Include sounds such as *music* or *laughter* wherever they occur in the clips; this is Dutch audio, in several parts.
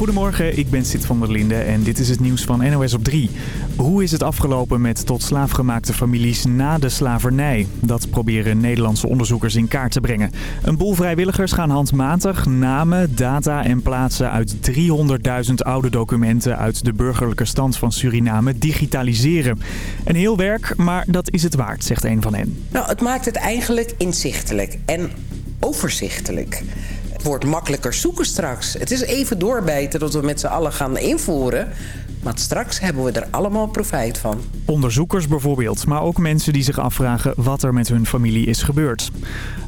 Goedemorgen, ik ben Sid van der Linde en dit is het nieuws van NOS op 3. Hoe is het afgelopen met tot slaafgemaakte families na de slavernij? Dat proberen Nederlandse onderzoekers in kaart te brengen. Een boel vrijwilligers gaan handmatig namen, data en plaatsen uit 300.000 oude documenten uit de burgerlijke stand van Suriname digitaliseren. Een heel werk, maar dat is het waard, zegt een van hen. Nou, het maakt het eigenlijk inzichtelijk en overzichtelijk. Wordt makkelijker zoeken straks. Het is even doorbijten dat we met z'n allen gaan invoeren. Maar straks hebben we er allemaal profijt van. Onderzoekers bijvoorbeeld, maar ook mensen die zich afvragen wat er met hun familie is gebeurd.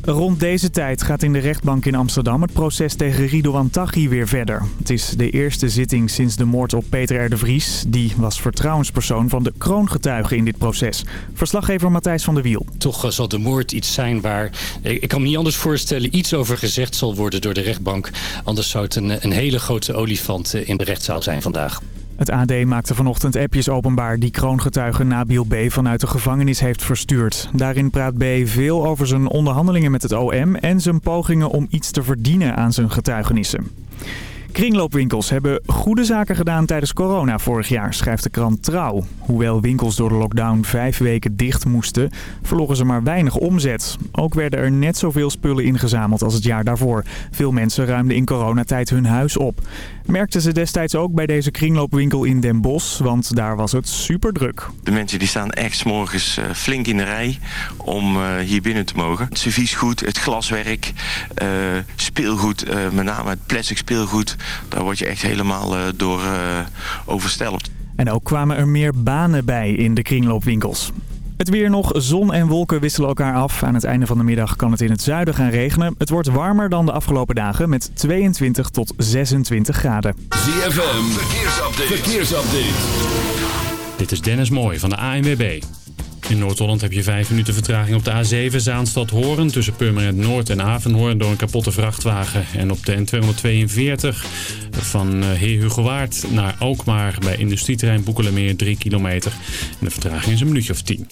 Rond deze tijd gaat in de rechtbank in Amsterdam het proces tegen Ridouan Taghi weer verder. Het is de eerste zitting sinds de moord op Peter R. de Vries. Die was vertrouwenspersoon van de kroongetuigen in dit proces. Verslaggever Matthijs van der Wiel. Toch zal de moord iets zijn waar, ik kan me niet anders voorstellen, iets over gezegd zal worden door de rechtbank. Anders zou het een, een hele grote olifant in de rechtszaal zijn vandaag. Het AD maakte vanochtend appjes openbaar die kroongetuige Nabil B. vanuit de gevangenis heeft verstuurd. Daarin praat B. veel over zijn onderhandelingen met het OM en zijn pogingen om iets te verdienen aan zijn getuigenissen. Kringloopwinkels hebben goede zaken gedaan tijdens corona vorig jaar, schrijft de krant Trouw. Hoewel winkels door de lockdown vijf weken dicht moesten, verloren ze maar weinig omzet. Ook werden er net zoveel spullen ingezameld als het jaar daarvoor. Veel mensen ruimden in coronatijd hun huis op. Merkten ze destijds ook bij deze kringloopwinkel in Den Bosch, want daar was het super druk. De mensen die staan echt s morgens eh, flink in de rij om uh, hier binnen te mogen. Het serviesgoed, het glaswerk, uh, speelgoed, met name het plastic speelgoed daar word je echt helemaal uh, door overstelpt. En ook kwamen er meer banen bij in de kringloopwinkels. Het weer nog. Zon en wolken wisselen elkaar af. Aan het einde van de middag kan het in het zuiden gaan regenen. Het wordt warmer dan de afgelopen dagen met 22 tot 26 graden. ZFM, verkeersupdate. verkeersupdate. Dit is Dennis Mooij van de ANWB. In Noord-Holland heb je 5 minuten vertraging op de A7 Zaanstad-Horen... tussen Purmerend Noord en Avenhoorn door een kapotte vrachtwagen. En op de N242 van Heer Hugo Waard naar Alkmaar... bij industrieterrein Boekelemeer 3 kilometer. En de vertraging is een minuutje of 10.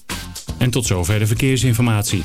En tot zover de verkeersinformatie.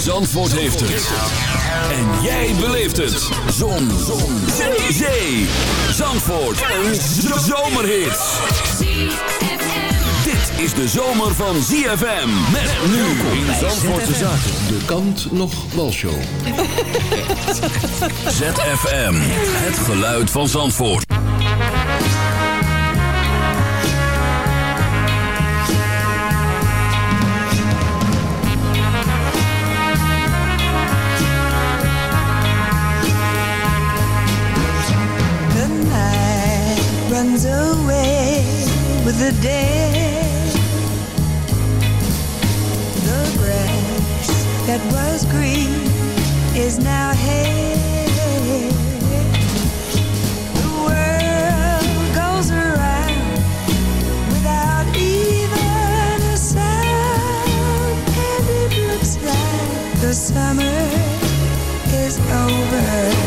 Zandvoort heeft het. En jij beleeft het. Zon. Zon. Zee. Zee. Zandvoort. Een zomerhit. Dit is de zomer van ZFM. Met nu in Zandvoortse Zaken. De kant nog walshow. *laughs* ZFM. Het geluid van Zandvoort. With the day. The grass that was green is now hay. The world goes around without even a sound, and it looks like the summer is over.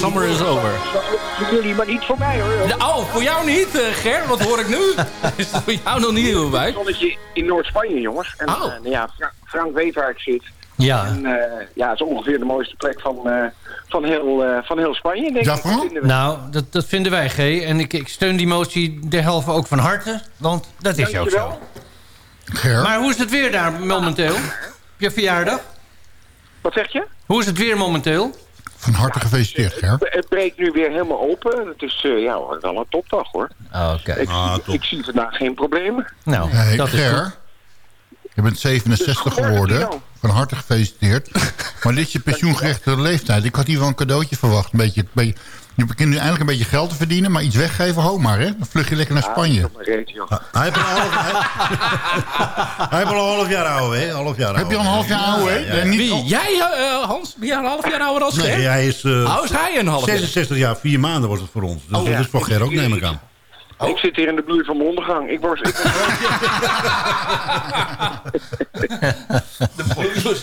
Summer is over. Voor jullie, maar niet voor mij hoor. Ja, oh, voor jou niet, uh, Ger? Wat hoor ik nu? *laughs* is het voor jou nog niet heel bij? zonnetje in Noord-Spanje, jongens. En, Oh. eh, ja, Fra- Frank weet waar ik zit. Ja. En eh, ja, het is ongeveer de mooiste plek van, eh, van, heel, eh, van heel Spanje, denk Ja, ik. Dat. Nou, dat, dat vinden wij, G. En ik, ik steun die motie derhalve ook van harte. Want dat is ook zo. Dankjewel. Ger? Maar hoe is het weer daar momenteel? Op je verjaardag? Wat zeg je? Hoe is het weer momenteel? Van harte gefeliciteerd, Ger. Het- Het breekt nu weer helemaal open. Het is eh, ja, wel een topdag hoor. Oh, Oké. Ik, Ah, ik zie vandaag geen problemen. Nou, Hey, dat is goed. Ger, je bent 67 Dus geworden. Van harte gefeliciteerd. Maar dit is je pensioengerechtigde leeftijd. Ik had hier wel een cadeautje verwacht. Een beetje, een beetje, je begint nu eindelijk een beetje geld te verdienen, maar iets weggeven, ho maar, hè? Dan vlug je lekker naar Spanje. Ah, reet. Hij heeft al een half, hij, hij heeft al een half jaar *laughs* ouder, hè? Half jaar Heb je al een half jaar ouder, hè? Ja, ja. Wie? Jij, eh, Hans? Ben jij een half jaar ouder als Ger? Nee, hij is eh, Oh, is hij een half jaar? 66 jaar, 4 maanden wordt het voor ons. Dus dat is voor Ger ook, neem ik aan. Ik zit hier in de bloei van mijn ondergang. Ik, word, ik, *laughs*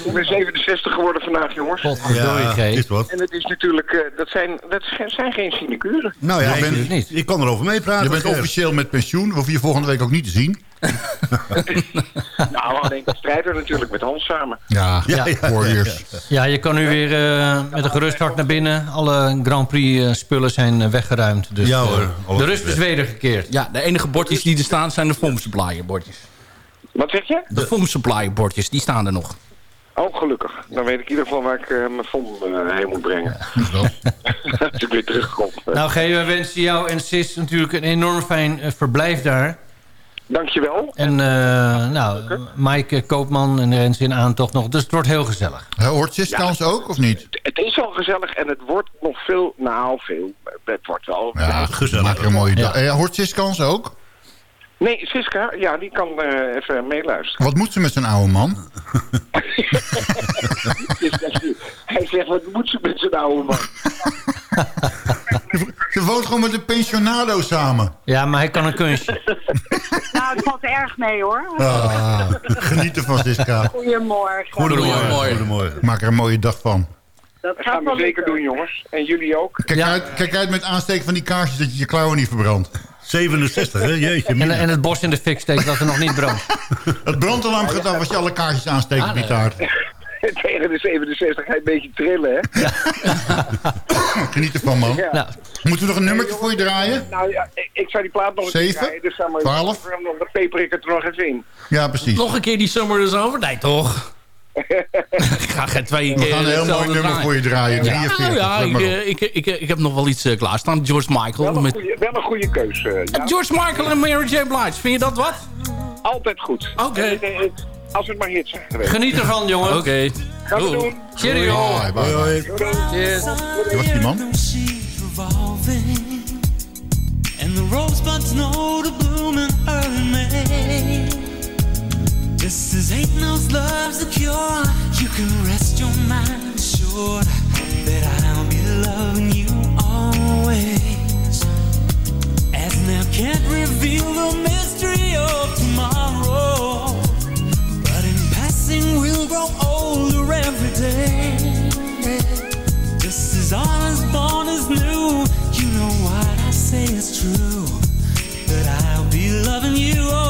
ik ben 67 geworden vandaag, jongens. Ja, is wat. En het is natuurlijk, eh, dat, zijn, dat zijn- geen sinecuren. Nou ja, Je bent- ik, niet. ik kan erover meepraten. Je bent officieel met pensioen. We hoeven je volgende week ook niet te zien. *laughs* Nou, alleen de strijder natuurlijk met Hans samen. Ja, Ja, ja, ja, Warriors. Ja, je kan nu weer eh, met een gerust hart naar binnen. Alle Grand Prix eh, spullen zijn eh, weggeruimd. Dus, Ja, hoor. de rust is wedergekeerd. Ja, de enige bordjes die er staan zijn de foam supplier bordjes. Wat zeg je? De foam supplier bordjes, die staan er nog. Oh, gelukkig. Dan weet ik in ieder geval waar ik mijn fond eh, heen moet brengen. *laughs* Als ik weer terugkom. Nou, G, we wensen jou en Sis natuurlijk een enorm fijn verblijf daar. Dankjewel. En eh, nou, Mike Koopman en Rens in aantocht nog. Dus het wordt heel gezellig. Hè, Hoort Siska ons ook, of niet? Het is al gezellig en het wordt nog veel, nou veel, het wordt wel... Ja, gezellig. Maak er een mooie dag. Ja. Eh, hoort Siska ons ook? Nee, Siska, ja, die kan eh, even meeluisteren. Wat moet ze met zijn oude man? *laughs* Hij zegt, wat moet ze met zijn oude man? Ze woont gewoon met een pensionado samen. Ja, maar hij kan een kunstje. Nou, het valt erg mee hoor. Ah, genieten van Siska. Goedemorgen. Goedemorgen. Goedemorgen. Maak er een mooie dag van. Dat gaan we zeker doen, jongens. En jullie ook. Kijk, Ja. uit, kijk uit met aansteken van die kaarsjes dat je je klauwen niet verbrandt. 67, hè? Jeetje. En, het bos in de fik steekt dat er nog niet brandt. *laughs* Het brandalarm gaat af als je alle kaarsjes aansteekt taart. *laughs* Tegen de 67 ga je een beetje trillen, hè? *laughs* Geniet ervan, man. Ja. Nou, Moeten we nog een nummertje voor je draaien? Nou ja, ik, zou die plaat nog een keer Zeven? draaien, Dus ga maar, Twaalf? Dan peper ik het er nog even in. Ja, precies. Nog een keer die summer is over? Nee, toch? *laughs* ik ga geen twee We keer gaan een heel mooi nummer draaien. voor je draaien. Ja, 43. nou ja, ik, op. eh, ik, ik, ik heb nog wel iets uh, klaarstaan. George Michael. Wel een Met, goede, wel een goede keus. eh, ja. George Michael en Mary J. Blige. Vind je dat wat? Altijd goed. Oké. Eh, eh, Als het maar hits zijn geweest. geniet ervan, jongen. Oké. Gaan we doen. Cheerio. Bye, bye, bye. Cheers. Dat was die man. And the rosebuds know to bloom in early May. Just as ain't no love's the cure, you can rest your mind assured that I'll be loving you always. As now can't reveal the mystery of tomorrow, but in passing we'll grow older every day. Just as all is born is new, you know what I say is true. That I'll be loving you always.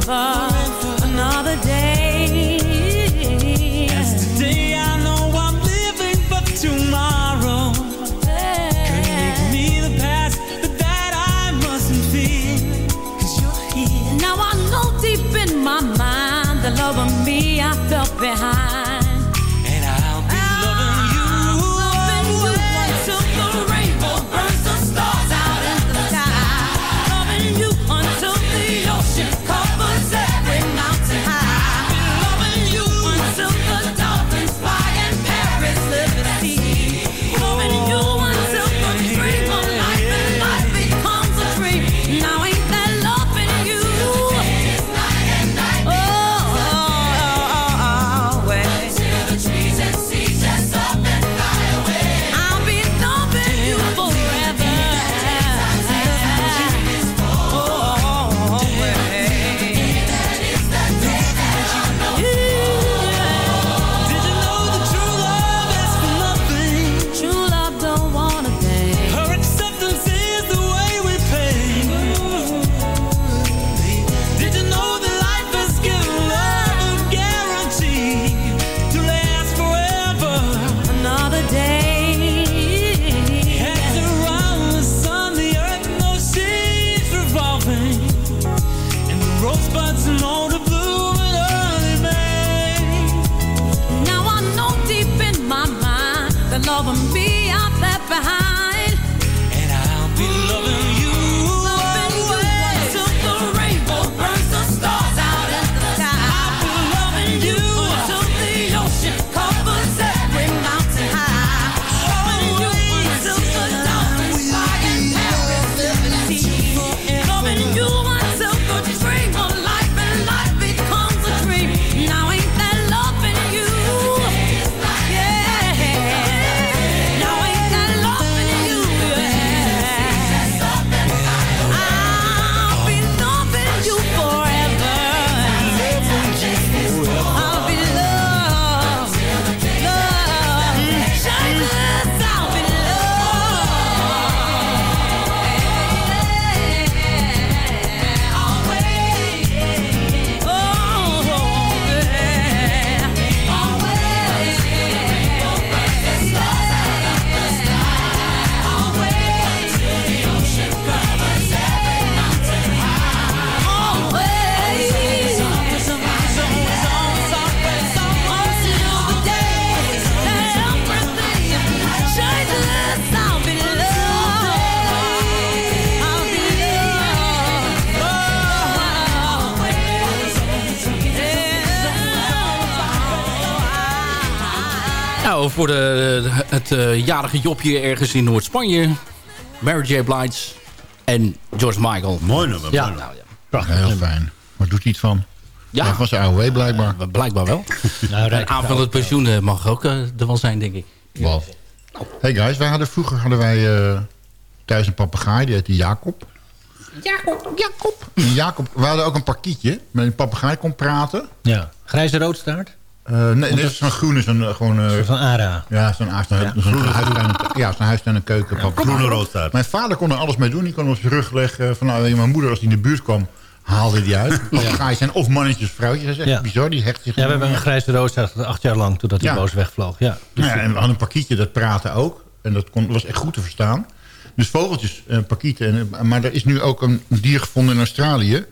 Forever? Jarige Jopje ergens in Noord-Spanje. Mary J. Blige en George Michael. Mooi nummer. Ja, mooi nou, ja. Prachtig. Heel fijn. Maar doet hij iets van? Ja. Van zijn AOW blijkbaar. Blijkbaar wel. *laughs* Nou, en aanvullend pensioen eh, mag ook uh, er wel zijn, denk ik. Wat? Hey guys, wij hadden, vroeger hadden wij uh, thuis een papegaai, die heette Jacob. Jacob, Jacob. En Jacob, we hadden ook een parkietje met een papegaai kon praten. Ja. Grijze roodstaart? Uh, nee, dit is zo'n groene, zo'n gewoon... Uh, van ARA. Ja, zo'n ja. zo huistuin, ja, zo'n huistuin en keuken. Ja, groene roodstaart. Mijn vader kon er alles mee doen. Die kon op zijn rug leggen. Van, nou, mijn moeder, als die in de buurt kwam, haalde die uit. *laughs* Papegaaien zijn of mannetjes vrouwtjes. Dat is echt ja. bizar. Die hecht zich ja, we hebben een grijze roodstaart acht jaar lang, totdat hij ja. boos wegvloog. Ja. Dus ja, en we hadden een parkietje, dat praatte ook. En dat kon, was echt goed te verstaan. Dus vogeltjes, parkieten. En, maar er is nu ook een dier gevonden in Australië.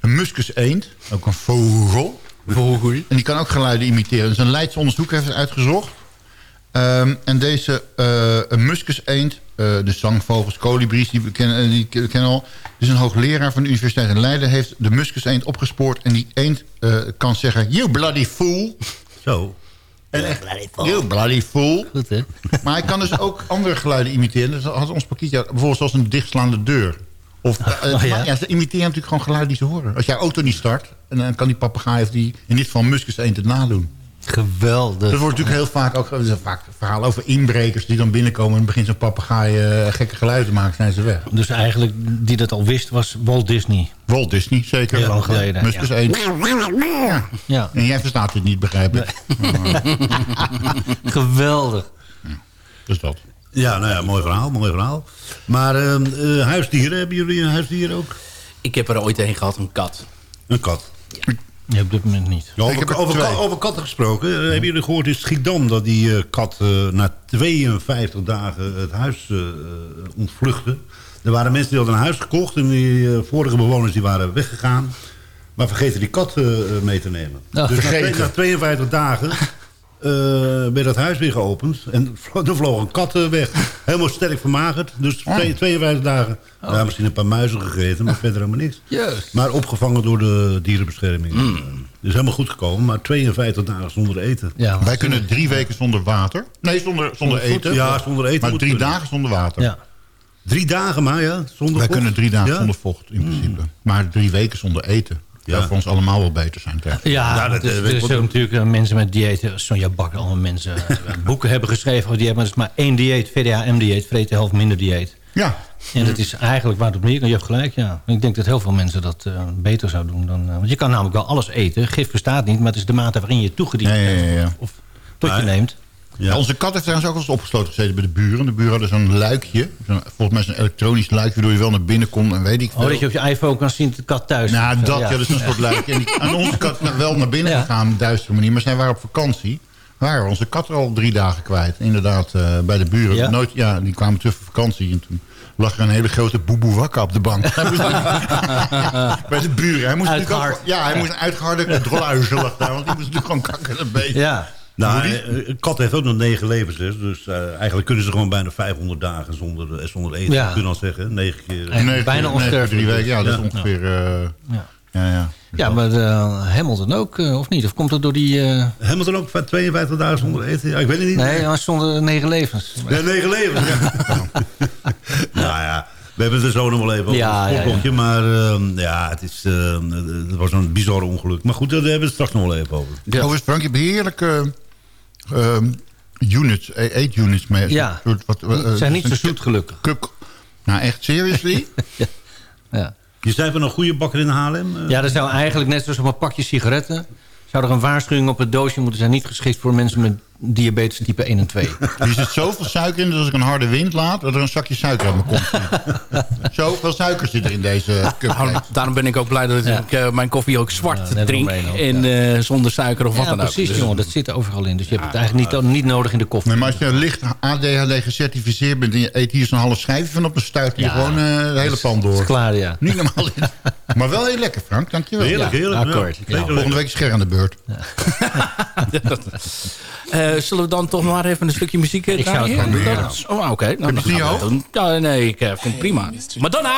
Een muskus eend. Ook een vogel. Vogel. En die kan ook geluiden imiteren. Dus een Leids onderzoek heeft het uitgezocht. Um, en deze uh, muskus eend, uh, de zangvogels, kolibries, die we kennen, die we kennen al. Dus een hoogleraar van de Universiteit in Leiden heeft de muskus eend opgespoord. En die eend uh, kan zeggen, you bloody fool. Zo. En echt, you bloody fool. Goed, hè? Maar hij kan dus ook andere geluiden imiteren. Dus had ons pakketje bijvoorbeeld zoals een dichtslaande deur. Of, uh, *laughs* oh, ja? ja? ze imiteren natuurlijk gewoon geluiden die ze horen. Als jij auto niet start, en dan kan die papegaai of die in dit geval muskus eend het nadoen. Geweldig. Er wordt natuurlijk heel vaak ook er vaak verhaal over inbrekers die dan binnenkomen en begint zo'n papegaai uh, gekke geluiden te maken, zijn ze weg. Dus eigenlijk die dat al wist was Walt Disney. Walt Disney, zeker. Heel lang geleden. Muskus ja. eend. Ja. ja. En jij verstaat het niet, begrijp ik. Nee. *laughs* Geweldig. Dus dat. Ja, nou ja, mooi verhaal, mooi verhaal. Maar uh, uh, huisdieren, hebben jullie een huisdier ook? Ik heb er ooit een gehad, een kat. Een kat? Ja. Nee, op dit moment niet. Ja, over, over, kat, over, katten gesproken. Uh, hebben jullie gehoord in Schiedam dat die uh, kat uh, na 52 dagen het huis ontvluchtte? Er waren mensen die hadden een huis gekocht en die vorige bewoners die waren weggegaan. Maar vergeten die kat mee te nemen. Oh, dus na, na 52 dagen *laughs* werd het huis weer geopend. En er vloog een kat weg. *laughs* Helemaal sterk vermagerd. Dus oh. 52 dagen. Oh. Ja, misschien een paar muizen gegeten, maar *laughs* verder helemaal niks. Juist. Maar opgevangen door de dierenbescherming. Mm. Dus helemaal goed gekomen, maar 52 dagen zonder eten. Ja, Wij kunnen drie weken zonder water. Nee, zonder, zonder eten. Ja, zonder eten. Maar drie kunnen. dagen zonder water. Ja. Drie dagen maar, ja? Zonder Wij vocht? kunnen drie dagen ja? zonder vocht, in principe. Mm. Maar drie weken zonder eten. Ja. zou voor ons allemaal wel beter zijn. Tegen. Ja, ja dat, dus, er is ook natuurlijk uh, mensen met diëten. Sonja Bakker, allemaal mensen *laughs* boeken hebben geschreven. Die hebben dus maar één dieet, VDA-M-dieet. Vreten de helft minder dieet. Ja. En dat is eigenlijk waar het op neerkomt. Je hebt gelijk, ja. Ik denk dat heel veel mensen dat uh, beter zouden doen. Dan, want je kan namelijk wel alles eten. Gif bestaat niet, maar het is de mate waarin je toegediend ja, ja, ja. Of tot je neemt. Ja. Onze kat heeft trouwens ook wel eens opgesloten gezeten bij de buren. De buren hadden zo'n luikje. Zo volgens mij zo'n elektronisch luikje... waardoor je wel naar binnen kon en weet ik veel. Oh, dat je op je iPhone kan zien dat de kat thuis Nou, is. dat, ja. dat is een soort luikje. En, die, en onze kat is wel naar binnen ja. gegaan op een duistere manier. Maar zij waren op vakantie. Waren onze kat er al drie dagen kwijt. Inderdaad, uh, bij de buren. Ja? Nooit, ja, die kwamen terug van vakantie. En toen lag er een hele grote boeboe wakker op de bank. *laughs* bij de buren. Hij moest Uitgehard. Ook, ja, hij moest een uitgeharde lag daar. Want die moest natuurlijk gewoon kakken een beetje. Ja. Nou, een kat heeft ook nog negen levens. Dus uh, eigenlijk kunnen ze gewoon bijna 500 dagen zonder, zonder eten. Ja. Kun je dan zeggen. Negen keer. Bijna onsterfelijk. drie weken. Ja, dat is Ja. ongeveer... uh, Ja. ja, ja. Ja, maar uh, Hamilton ook, uh, of niet? Of komt het door die... Uh... Hamilton ook 52 dagen zonder eten? Ja, ik weet het niet. Nee, maar zonder negen levens. Ja, negen levens, ja. *laughs* nou ja, we hebben het er zo nog wel even over Ja, een ja. Maar uh, ja, het, is, uh, het was een bizar ongeluk. Maar goed, daar hebben we het straks nog wel even over. Ja. Overigens, Frank, je hebt heerlijke um, units, eetunits mee. Ja, soort, wat, uh, die zijn niet zo zoet gelukkig. Cup, nou, echt, seriously? *laughs* ja. ja. Je zei van een goede bakker in Haarlem? Uh, Ja, er zou eigenlijk net zoals op een pakje sigaretten... zou er een waarschuwing op het doosje moeten zijn... niet geschikt voor mensen met diabetes type 1 en 2. *laughs* Er zit zoveel suiker in dat als ik een harde wind laat... dat er een zakje suiker uit mijn kont *laughs* Zoveel suiker zit er in deze cup. Nou, daarom ben ik ook blij dat ik uh, mijn koffie ook zwart Ja, drink. omheen en uh, zonder suiker of wat dan ook. precies, Dus- jongen. Dat zit er overal in. Dus je hebt het eigenlijk niet, niet nodig in de koffie. Nee, maar als je licht ADHD gecertificeerd bent... en je eet hier zo'n half schijfje van op... dan stuit je Ja. gewoon uh, de hele pan door. is klaar, ja. Niet normaal. *laughs* maar wel heel lekker, Frank. Dankjewel. Heerlijk, Ja, heerlijk. akkoord. Ja, Ja, zeker Volgende week is Ger aan de beurt. *laughs* *laughs* Eh, zullen we dan toch maar even een stukje muziek uh, Ik zou het draaien? Oh, oké. Nou, dan je. Ja, nee, ik uh, vind het prima. Madonna!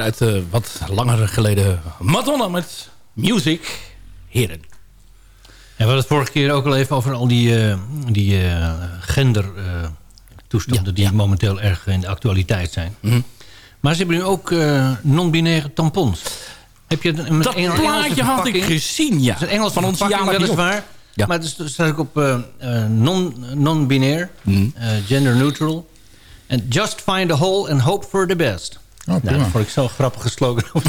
Alweer uit eh, wat langer geleden Madonna met Music. Heren. En we hadden het vorige keer ook al even over al die, eh, die gender eh, toestanden... die momenteel erg in de actualiteit zijn. Mhm. Maar ze hebben nu ook non-binaire tampons. Heb je een, een Dat plaatje had ik gezien, ja. Het is een Engelse Van ons weliswaar. Ja. Maar het staat ook op non- non-binair, Mhm. eh, gender neutral. En just find a hole and hope for the best. Oh, nou, dat vond ik zo'n grappige slogan. *laughs*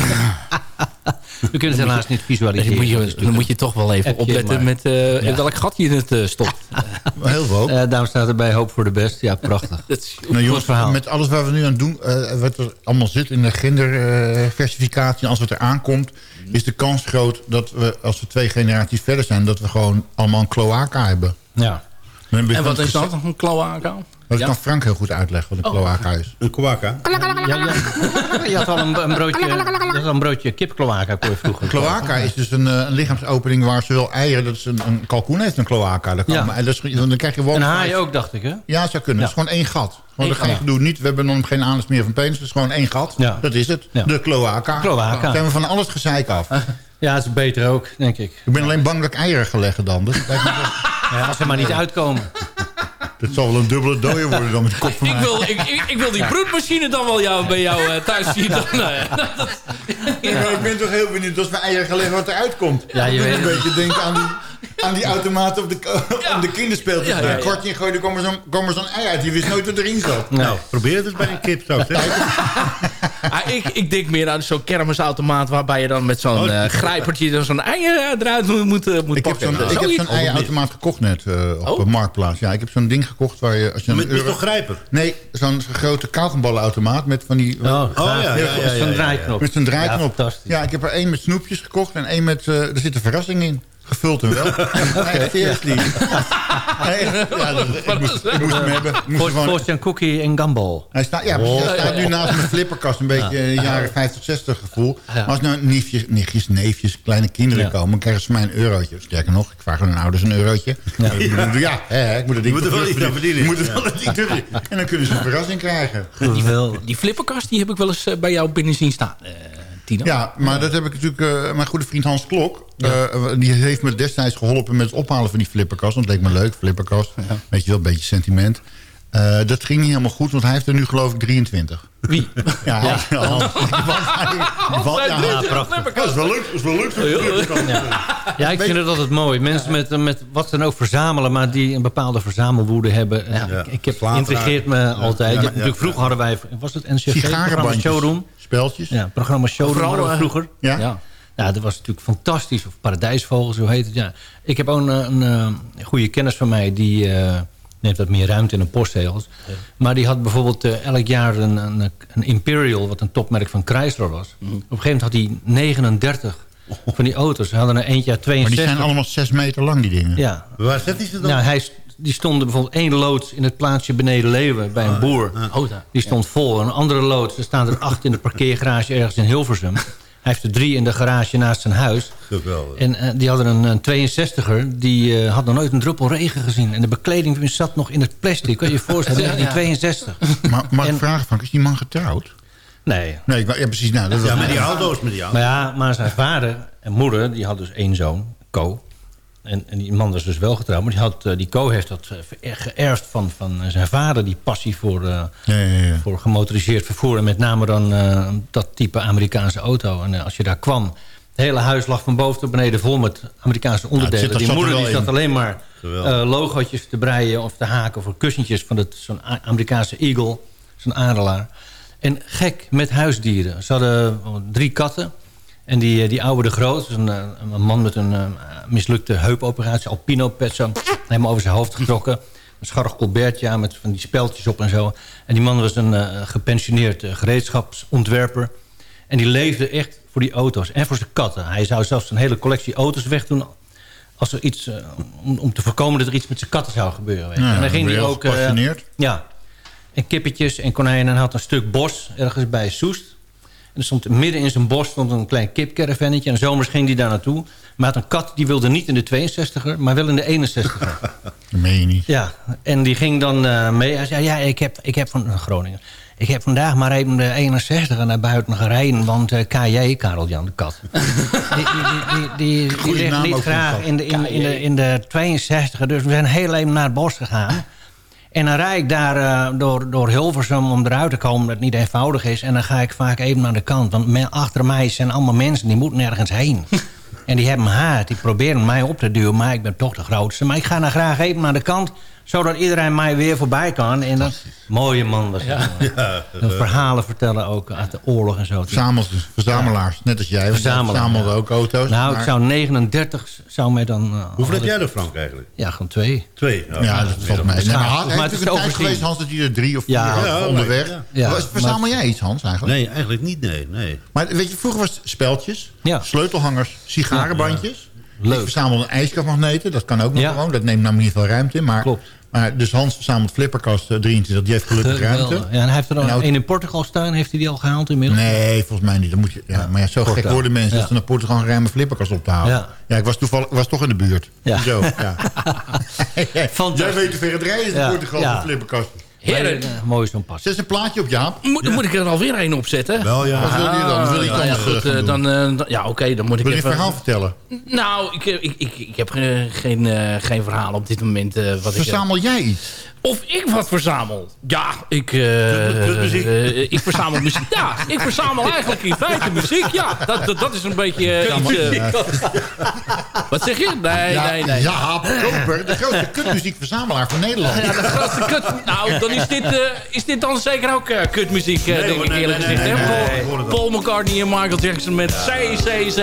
We kunnen het helaas niet visualiseren. Dan moet, je, dan moet je toch wel even opletten maar. met eh, in Ja. welk gat je het eh, stopt. *laughs* Heel veel. Eh, daarom staat erbij hope for the best. Ja, prachtig. *laughs* Dat is- Nou, jongens, verhaal. met alles wat we nu aan het doen, eh, wat er allemaal zit in de genderversificatie, en als het er aankomt, is de kans groot dat we, als we twee generaties verder zijn, dat we gewoon allemaal een cloaca hebben. Ja. En wat is dat? Een Dat Ja? kan Frank heel goed uitleggen wat een Oh. cloaca is. Een. Ja, ja. Je had al een, een broodje, je had al een broodje kipkloaka kon je vroeger. Cloaca is dus een, eh, een lichaamsopening waar zowel eieren... Dat is een, een kalkoen heeft een. Dat kan, Ja. maar, en dat is, dan krijg je wel... En haai ook, dacht ik, hè? Ja, dat zou kunnen. Het is gewoon één gat. Gewoon Eén er geen gat. gedoe. Niet, we hebben nog geen anus meer van penis. Het is gewoon één gat. Ja. Dat is het. Ja. De cloaca. Cloaca. Dan zijn we van alles gezeik af. *laughs* Ja, het is beter ook, denk ik. Ik ben alleen bang dat ik eieren ga leggen dan. Dus *laughs* Ja, als ze maar niet uitkomen. Dat zal wel een dubbele dooier worden dan met de kop van Ik wil, ik, ik, ik wil die broedmachine dan wel jou, bij jou eh, thuis zien. Dan, eh, dat- Ja, maar ik ben toch heel benieuwd als we eieren gaan leggen wat eruit komt. Ja, je weet een het. beetje denken aan die, aan die automaat op de, Ja. op de kinderspeeltjes. Ja, ja, ja. Een kwartje in gooien, kwam er zo'n er zo'n ei uit. Die wist nooit wat erin zat. Nou, probeer het eens bij een kip straks. *laughs* *laughs* Ah, ik, ik denk meer aan zo'n kermisautomaat... waarbij je dan met zo'n Oh. eh, grijpertje dan zo'n ei eh, eruit moet, moet, Ik heb pakken. zo'n ik heb zo'n eierautomaat gekocht net eh, op Oh. een marktplaats. Ja, ik heb zo'n ding gekocht waar je... Als je een Met, euro... zo'n grijper. Nee, zo'n grote kauwgomballenautomaat met van die... Oh, ja, gaaf. ja, ja, ja, Zo'n ja. draaiknop. Met zo'n draaiknop. Ja, fantastisch. Ja, ik heb er één met snoepjes gekocht en één met... eh, er zit een verrassing in. Gevuld en wel. *laughs* Seriously. Nee, ja, dat- *laughs* ik, moest, ik moest hem hebben. Moest Fortune cookie en gumbo. hij staat, ja, hij staat nu naast mijn flipperkast. Een beetje eh, jaren 50, 60 gevoel. Maar als nou niefjes, nichtjes, neefjes, kleine kinderen Ja. komen... krijgen ze mij een eurotje. Sterker nog, ik vraag hun ouders een eurotje. Ja, hè, ik moet het ding moet er terug verdienen. Moet wel iets terug En dan kunnen ze een verrassing krijgen. Geweldig. Die flipperkast die heb ik wel eens eh, bij jou binnen zien staan, eh, Tino. Ja, maar dat heb ik natuurlijk... eh, mijn goede vriend Hans Klok... eh, die heeft me destijds geholpen met het ophalen van die flipperkast. Want het leek me leuk, flipperkast. Weet je wel, een beetje sentiment. Eh, dat ging niet helemaal goed, want hij heeft er nu geloof ik 23. Wie? *laughs* Ja, Hans. Hans. *laughs* Ja, Ja, prachtig. Dat is wel leuk, dat is wel leuk. Ja, ik vind het altijd mooi. Mensen met, met wat ze dan ook verzamelen... maar die een bepaalde verzamelwoede hebben. En Ik, ik heb, intrigeert me altijd. Ja, natuurlijk, vroeger hadden wij... Was het NCV? Sigarenbandjes. Showroom? Speltjes. Ja, programma Showroom Vooral, hadden we eh, vroeger. Ja? Ja. Ja, dat was natuurlijk fantastisch. Of Paradijsvogel, zo heet het. Ja. Ik heb ook een, een, eh, goede kennis van mij... die eh, neemt wat meer ruimte in een postzegels. Maar die had bijvoorbeeld elk jaar een, een, een Imperial... wat een topmerk van Chrysler was. Mhm. Op een gegeven moment had hij 39 van die auto's. Ze hadden er eentje uit Maar die 62. zijn allemaal 6 meter lang, die dingen. Ja, Waar zet hij ze dan? nou, hij, die stonden bijvoorbeeld één loods in het plaatsje beneden Leeuwen... bij een boer. Oh. Die stond vol. Een andere loods, er staan er acht in de parkeergarage ergens in Hilversum. Hij heeft er drie in de garage naast zijn huis. Geweldig. En eh, die hadden een, een 62er, die eh, had nog nooit een druppel regen gezien. En de bekleding zat nog in het plastic. Kan je je voorstellen, die 62. Maar mag ik vragen, Frank, is die man getrouwd? Nee. Nee, ik, ja, precies. Nou, dat was Ja, met die auto's, met die auto's. Maar ja, maar zijn vader en moeder, die hadden dus één zoon, Co. En, en die man was dus wel getrouwd. Maar die, had, eh, die Co heeft dat geërfd van, van eh, zijn vader. Die passie voor, eh, Ja, ja, ja. voor gemotoriseerd vervoer. En met name dan dat type Amerikaanse auto. En als je daar kwam... Het hele huis lag van boven tot beneden vol met Amerikaanse onderdelen. er- die er moeder die zat alleen maar eh, logootjes te breien of te haken... voor kussentjes van zo'n Amerikaanse eagle, zo'n adelaar. En gek met huisdieren. Ze hadden drie katten. En die, eh, die oude de Groot, een, eh, een man met een eh, mislukte heupoperatie... albino pet zo, helemaal over zijn hoofd getrokken. Een scharrig colbertje aan met van die speltjes op en zo. En die man was een gepensioneerd gereedschapsontwerper. En die leefde echt voor die auto's en voor zijn katten. Hij zou zelfs een hele collectie auto's wegdoen... Als er iets, om, om te voorkomen dat er iets met zijn katten zou gebeuren. weet je. Ja, en dan ging hij ook... ja, en kippetjes en konijnen. En hij had een stuk bos ergens bij Soest. En er stond midden in zijn bos stond een klein kipcaravannetje. En zomers ging hij daar naartoe. Maar hij had een kat die wilde niet in de 62er, maar wel in de 61er. Dat meen je niet. ja, en die ging dan eh, mee. Hij zei, ja, ik heb, ik heb van Groningen. Ik heb vandaag maar even de 61 naar buiten gereden. Want eh, KJ, Karel Jan de Kat... die, die, die, die, die, ligt niet graag in de, in, in, de, in de 62. Dus we zijn heel even naar het bos gegaan. En dan rijd ik daar eh, door, door Hilversum om eruit te komen... dat het niet eenvoudig is. En dan ga ik vaak even naar de kant. Want achter mij zijn allemaal mensen die moeten nergens heen. *laughs* En die hebben haat. Die proberen mij op te duwen. Maar ik ben toch de grootste. Maar ik ga dan graag even naar de kant. Zodat iedereen mij weer voorbij kan. En dan, mooie man was dat. Ja, En verhalen vertellen ook uit de oorlog en zo. Verzamels, verzamelaars, net als jij. verzamelde ja. ook auto's. Nou, ik zou 39 zou mij dan... eh, Hoeveel heb jij er, Frank, eigenlijk? Ja, gewoon twee. Twee. Ja, dat valt mij. Nee, maar had, Maar het is natuurlijk een tijd geweest, Hans, dat hij er drie of vier Ja. had Ja, onderweg. ja. Ja, Was- Verzamel maar- jij iets, Hans, eigenlijk? Nee, eigenlijk niet, nee. nee. Maar weet je, vroeger was het speltjes, Ja. sleutelhangers, sigarenbandjes. Leuk. Ik verzamelde ijskastmagneten, dat kan ook nog Ja. gewoon. Dat neemt namelijk niet veel ruimte in. Maar, Klopt. maar dus Hans verzamelt flipperkast eh, 23, die heeft gelukkig ruimte. Ja, en hij heeft er al nou- een in Portugal staan. Heeft hij die al gehaald inmiddels? Nee, volgens mij niet. Dan moet je, ja, maar ja, zo gek worden mensen dat ze naar Portugal gaan rijden om een flipperkast op te halen. Ja. Ik was toevallig was toch in de buurt. Ja. Zo, *laughs* ja. *laughs* Jij weet hoe ver het rijden is in. Portugal met een flipperkast. Heren, Eh, mooi zo'n pas. Zet een plaatje op, Jaap. moet, moet ik er alweer een opzetten? Wel, ja. Wat wil je dan? Wil je Nou ja, goed, eh, doen? dan, eh, dan- ja, oké, dan moet ik Wil even... verhaal vertellen? Nou, ik, ik, ik, ik heb geen, geen, eh, geen verhaal op dit moment. eh, wat ik, Verzamel jij iets? Of ik wat verzamel? Ja, ik... eh, kutmuziek? eh, ik verzamel muziek. Ja, ik verzamel eigenlijk in feite muziek. Ja, dat, dat, dat is een beetje... eh, wat zeg je? Nee, nee, nee. Jaap Koper, de grootste kutmuziekverzamelaar van Nederland. Ja, de grootste kut... Nou, dan is dit, eh, is dit dan zeker ook eh, kutmuziek, eh, Nee, denk ik eerlijk gezegd. Paul- McCartney en Michael Jackson met CCC.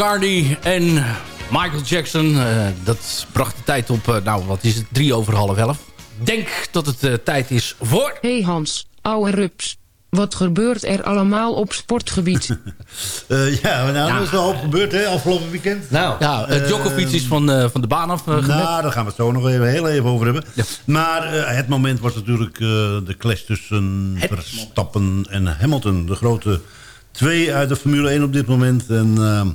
McCartney en Michael Jackson. Eh, dat bracht de tijd op, eh, nou wat is het, drie over half elf. Denk dat het eh, tijd is voor... Hey Hans, ouwe rups. Wat gebeurt er allemaal op sportgebied? *laughs* Eh, ja, nou, dat is wel hoop gebeurd, hè, afgelopen weekend. Nou, Ja, uh, Djokovic is van, eh, van de baan af. Nou, daar gaan we het zo nog even, heel even over hebben. Maar eh, het moment was natuurlijk eh, de clash tussen Verstappen en Hamilton. De grote twee uit de Formule 1 op dit moment. En eh,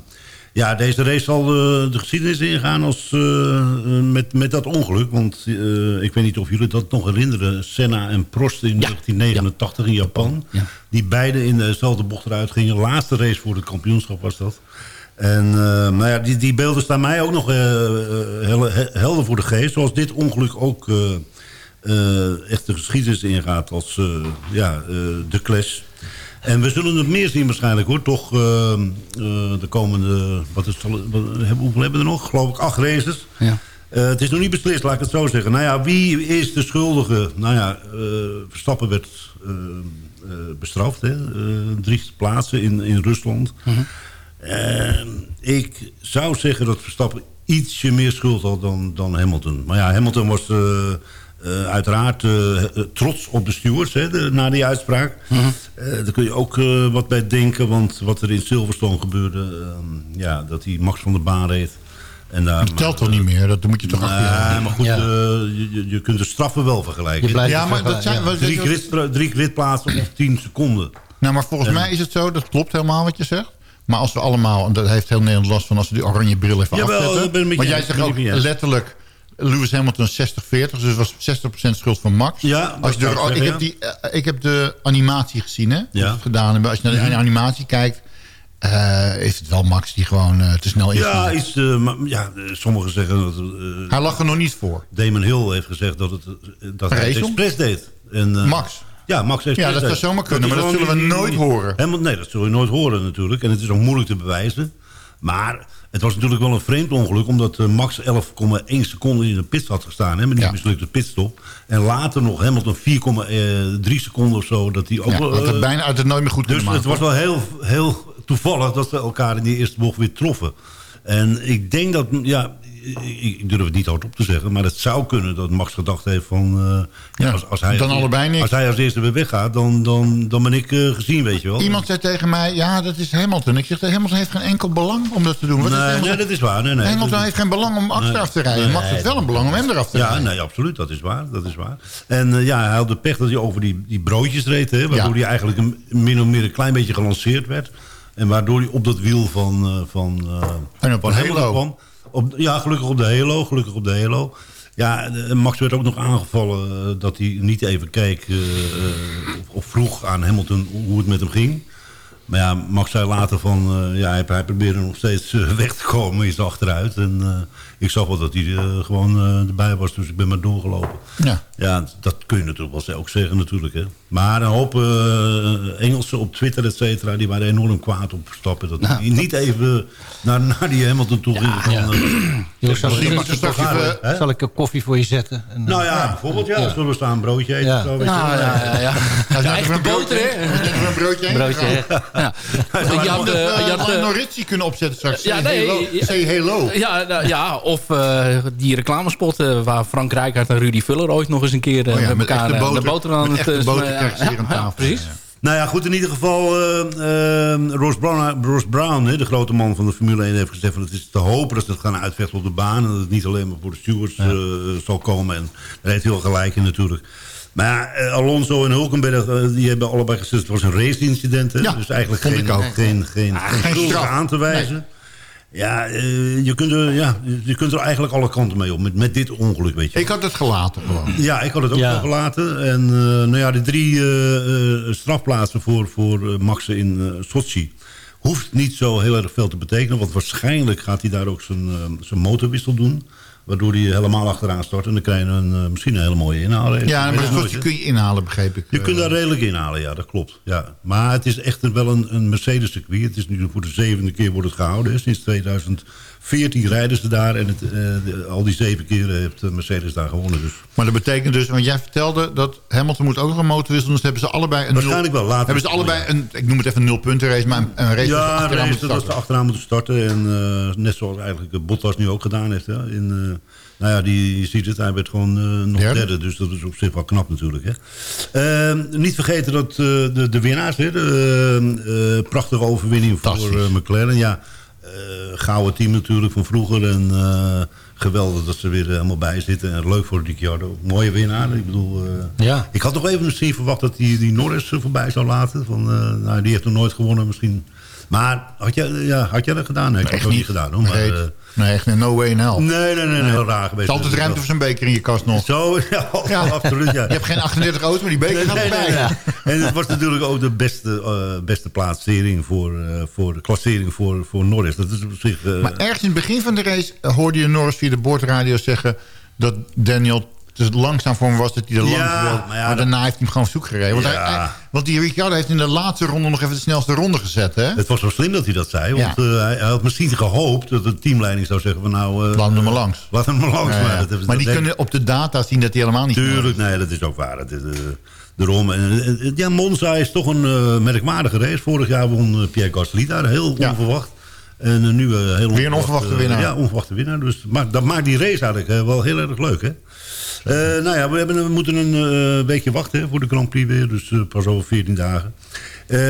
ja, deze race zal de, de geschiedenis ingaan als, eh, met, met dat ongeluk. Want eh, ik weet niet of jullie dat nog herinneren. Senna en Prost in 1989 in Japan. Die beide in dezelfde bocht eruit gingen. Laatste race voor het kampioenschap was dat. En eh, nou ja, die, die beelden staan mij ook nog eh, eh, he- helder voor de geest. Zoals dit ongeluk ook eh, eh, echt de geschiedenis ingaat als eh, ja, eh, de clash. En we zullen het meer zien waarschijnlijk hoor. Toch eh, eh, de komende... Wat is, wat, hebben- hoeveel hebben we er nog? Geloof ik acht races. Ja. Eh, het is nog niet beslist, laat ik het zo zeggen. Nou ja, wie is de schuldige? Nou ja, eh, Verstappen werd eh, eh, bestraft. Hè? Eh, drie plaatsen in, in Rusland. Eh, ik zou zeggen dat Verstappen ietsje meer schuld had dan, dan Hamilton. Maar ja, Hamilton was eh, uiteraard eh, eh, trots op de stewards hè, de- na die uitspraak. Eh, daar kun je ook eh, wat bij denken. Want wat er in Silverstone gebeurde... ehm, ja, dat hij Max van de baan reed... En daar, Dat telt toch niet meer? Dat moet je toch achter maar goed, Ja. eh, je, je- kunt de straffen wel vergelijken. Je Ja, maar dat zijn- Ja. drie, grid, drie gridplaatsen op 10 seconden. Nou, maar volgens En- mij is het zo, dat klopt helemaal wat je zegt. Maar als we allemaal, en dat heeft heel Nederland last van als we die oranje bril even Jawel, afzetten. maar je jij eens, zegt ben ook letterlijk Lewis Hamilton 60-40, dus het was 60% schuld van Max. Ja, dat als je door- ik heb die, eh, ik heb de animatie gezien, hè? Ja. Gedaan hebben. Als je naar de Mhm. animatie kijkt, eh, is het wel Max die gewoon eh, te snel is. Ja, iets, ja, sommigen zeggen dat... Hij lag er nog niet voor. Damon Hill heeft gezegd dat, het, dat hij het expres deed. En, Max? Ja, Max expres Ja, dat zou zomaar kunnen, maar dat zullen we nooit horen. Helemaal, nee, dat zullen we nooit horen natuurlijk. En het is ook moeilijk te bewijzen. Maar het was natuurlijk wel een vreemd ongeluk... omdat eh, Max 11,1 seconden in de pit had gestaan... Hè, met die Ja. mislukte pitstop. En later nog Hamilton 4,3 seconden of zo... dat hij ook Ja, had het eh, bijna uit het nooit meer goed dus kunnen maken. het was wel heel, heel toevallig dat ze elkaar in die eerste bocht weer troffen. En ik denk dat, ja, ik, durf het niet hardop te zeggen... maar het zou kunnen dat Max gedacht heeft van... eh, Ja, als, als, hij dan als, allebei niks. als hij als eerste weer weggaat, dan, dan, dan ben ik eh, gezien, weet je wel. Iemand zei tegen mij, ja, dat is Hamilton. Ik zeg, Hamilton heeft geen enkel belang om dat te doen. Wat Nee, dat is waar. Nee, nee. Hamilton heeft geen belang om Max Nee. eraf te rijden. Max heeft wel een belang om hem eraf te Ja, rijden. nee, absoluut. Dat is waar. Dat is waar. En eh, ja, hij had de pech dat hij over die, die broodjes reed. Hè, waardoor Ja. hij eigenlijk een, min of meer een klein beetje gelanceerd werd. En waardoor hij op dat wiel van, van, van Hamilton kwam. Op, ja, gelukkig op de halo. Gelukkig op de halo. Ja, Max werd ook nog aangevallen eh, dat hij niet even keek eh, eh, of, vroeg aan Hamilton hoe het met hem ging. Maar ja, Max zei later van, ja, hij, probeerde nog steeds *laughs* weg te komen, is achteruit. En ik zag wel dat hij eh, gewoon eh, erbij was, dus ik ben maar doorgelopen. Ja. Ja, dat kun je natuurlijk wel ook zeggen natuurlijk. Hè. Maar een hoop eh, Engelsen op Twitter, et cetera, die waren enorm kwaad op Verstappen. Dat hij niet even naar, naar die Hamilton toe ging. van, eh, Joh, zal, ik, hè? zal een koffie voor je zetten? En, Nou ja, bijvoorbeeld, ja, zullen we staan een broodje eten? Ja. of Zo, weet Nou, je *laughs* ja, ja, ja. Ja, Ja, echte boter, hè? een broodje Broodje? Ja. Je had je had, Noritzi kunnen opzetten straks. Ja, Say nee, hello. ja. Say hello. Ja, nou, ja, of eh, die reclamespot eh, waar Frank Rijkaard en Rudy Vuller ooit nog eens een keer eh, Oh ja, met met elkaar echte boter. de boter aan Met het... eh, boter ja, krijg je hier ja, aan ja, tafel. precies. Nou ja, goed, in ieder geval, eh eh, Ross Brown, Ross Brown hè, de grote man van de Formule 1, heeft gezegd... van het is te hopen dat ze het gaan uitvechten op de baan... en dat het niet alleen maar voor de stewards eh, zal komen. En daar heeft hij wel gelijk in natuurlijk. Maar ja, Alonso en Hulkenberg, die hebben allebei gezegd... het was een race-incident, hè? Ja, dus eigenlijk geen, geen, geen, geen, geen straf. aan te wijzen. Ja, eh, je kunt, er, ja, je kunt er eigenlijk alle kanten mee op, met, met dit ongeluk, weet je. Ik had het gelaten gewoon. Ja, ik had het ook Ja. wel gelaten. En eh, nou ja, de drie eh, eh, strafplaatsen voor, voor Max in eh, Sochi... hoeft niet zo heel erg veel te betekenen. Want waarschijnlijk gaat hij daar ook zijn, zijn motorwissel doen. Waardoor hij helemaal achteraan stort. En dan krijg je een, eh, misschien een hele mooie inhaal. Ja, maar dat kun je inhalen, begreep ik. Je kunt Eh, daar redelijk inhalen, ja, dat klopt. Ja. Maar het is echt wel een, een Mercedes-circuit. Het is nu voor de zevende keer wordt het gehouden, hè, sinds 14 rijden ze daar. En het, eh, al die zeven keren heeft eh, Mercedes daar gewonnen. Dus. Maar dat betekent dus, want jij vertelde dat Hamilton moet ook nog een motor wisselen. Dus hebben ze allebei een Waarschijnlijk nul, wel, later. Hebben ze allebei een, ik noem het even een nulpunten race, maar een, een race Ja, waar ze achteraan race, dat ze achteraan moeten starten. En eh, net zoals eigenlijk Bottas nu ook gedaan heeft. Hè, in, nou ja, die, je ziet het, hij werd gewoon nog Derde. derde. Dus dat is op zich wel knap natuurlijk. Hè. Ehm, niet vergeten dat de, de winnaars, hè, de prachtige overwinning voor McLaren. Ja, gouden team natuurlijk van vroeger. En eh, geweldig dat ze weer helemaal bij zitten. En leuk voor Ricciardo. Mooie winnaar. Ik bedoel, eh, Ja. ik had nog even misschien verwacht dat hij die Norris er voorbij zou laten. Van, eh, nou, die heeft nog nooit gewonnen misschien. Maar had jij, ja, had jij dat gedaan? Nee, ik had het ook niet gedaan. Hoor. Maar, Nee, eh, nee, echt no way in hell. nee, nee, nee, nee, heel raar geweest. Is altijd ruimte voor zo'n beker in je kast nog. Zo, *laughs* ja, absoluut. Ja. Je hebt geen 38 auto's, maar die beker gaat Nee, nee, erbij. nee. En het was natuurlijk ook de beste, eh, beste plaatsering voor, eh, voor de klassering voor, voor Norris. Dat is op zich... Maar ergens in het begin van de race hoorde je Norris via de boordradio zeggen... dat Daniel te langzaam voor hem was, dat hij er lang Ja, wilde. maar ja, daarna heeft hij hem gewoon zoek gereden. Want, Ja. hij, hij- want die Ricciardo heeft in de laatste ronde nog even de snelste ronde gezet. Hè? Het was wel slim dat hij dat zei. Want eh, hij, had misschien gehoopt dat de teamleiding zou zeggen... Van, nou, eh, Laat hem maar langs. Laat hem maar langs. Maar, dat die kunnen op de data zien dat hij helemaal niet... Tuurlijk, nee, dat is ook waar. Dat is, daarom. En, eh, ja, Monza is toch een merkwaardige race. Vorig jaar won Pierre Gasly daar, heel onverwacht. En nu heel Weer een onverwachte winnaar. Ja, onverwachte winnaar. Dus, maar dat maakt die race eigenlijk wel heel erg leuk, hè? Eh, nou ja, we, hebben, we moeten een eh, weekje wachten hè, voor de Grand Prix weer. Dus eh, pas over 14 dagen.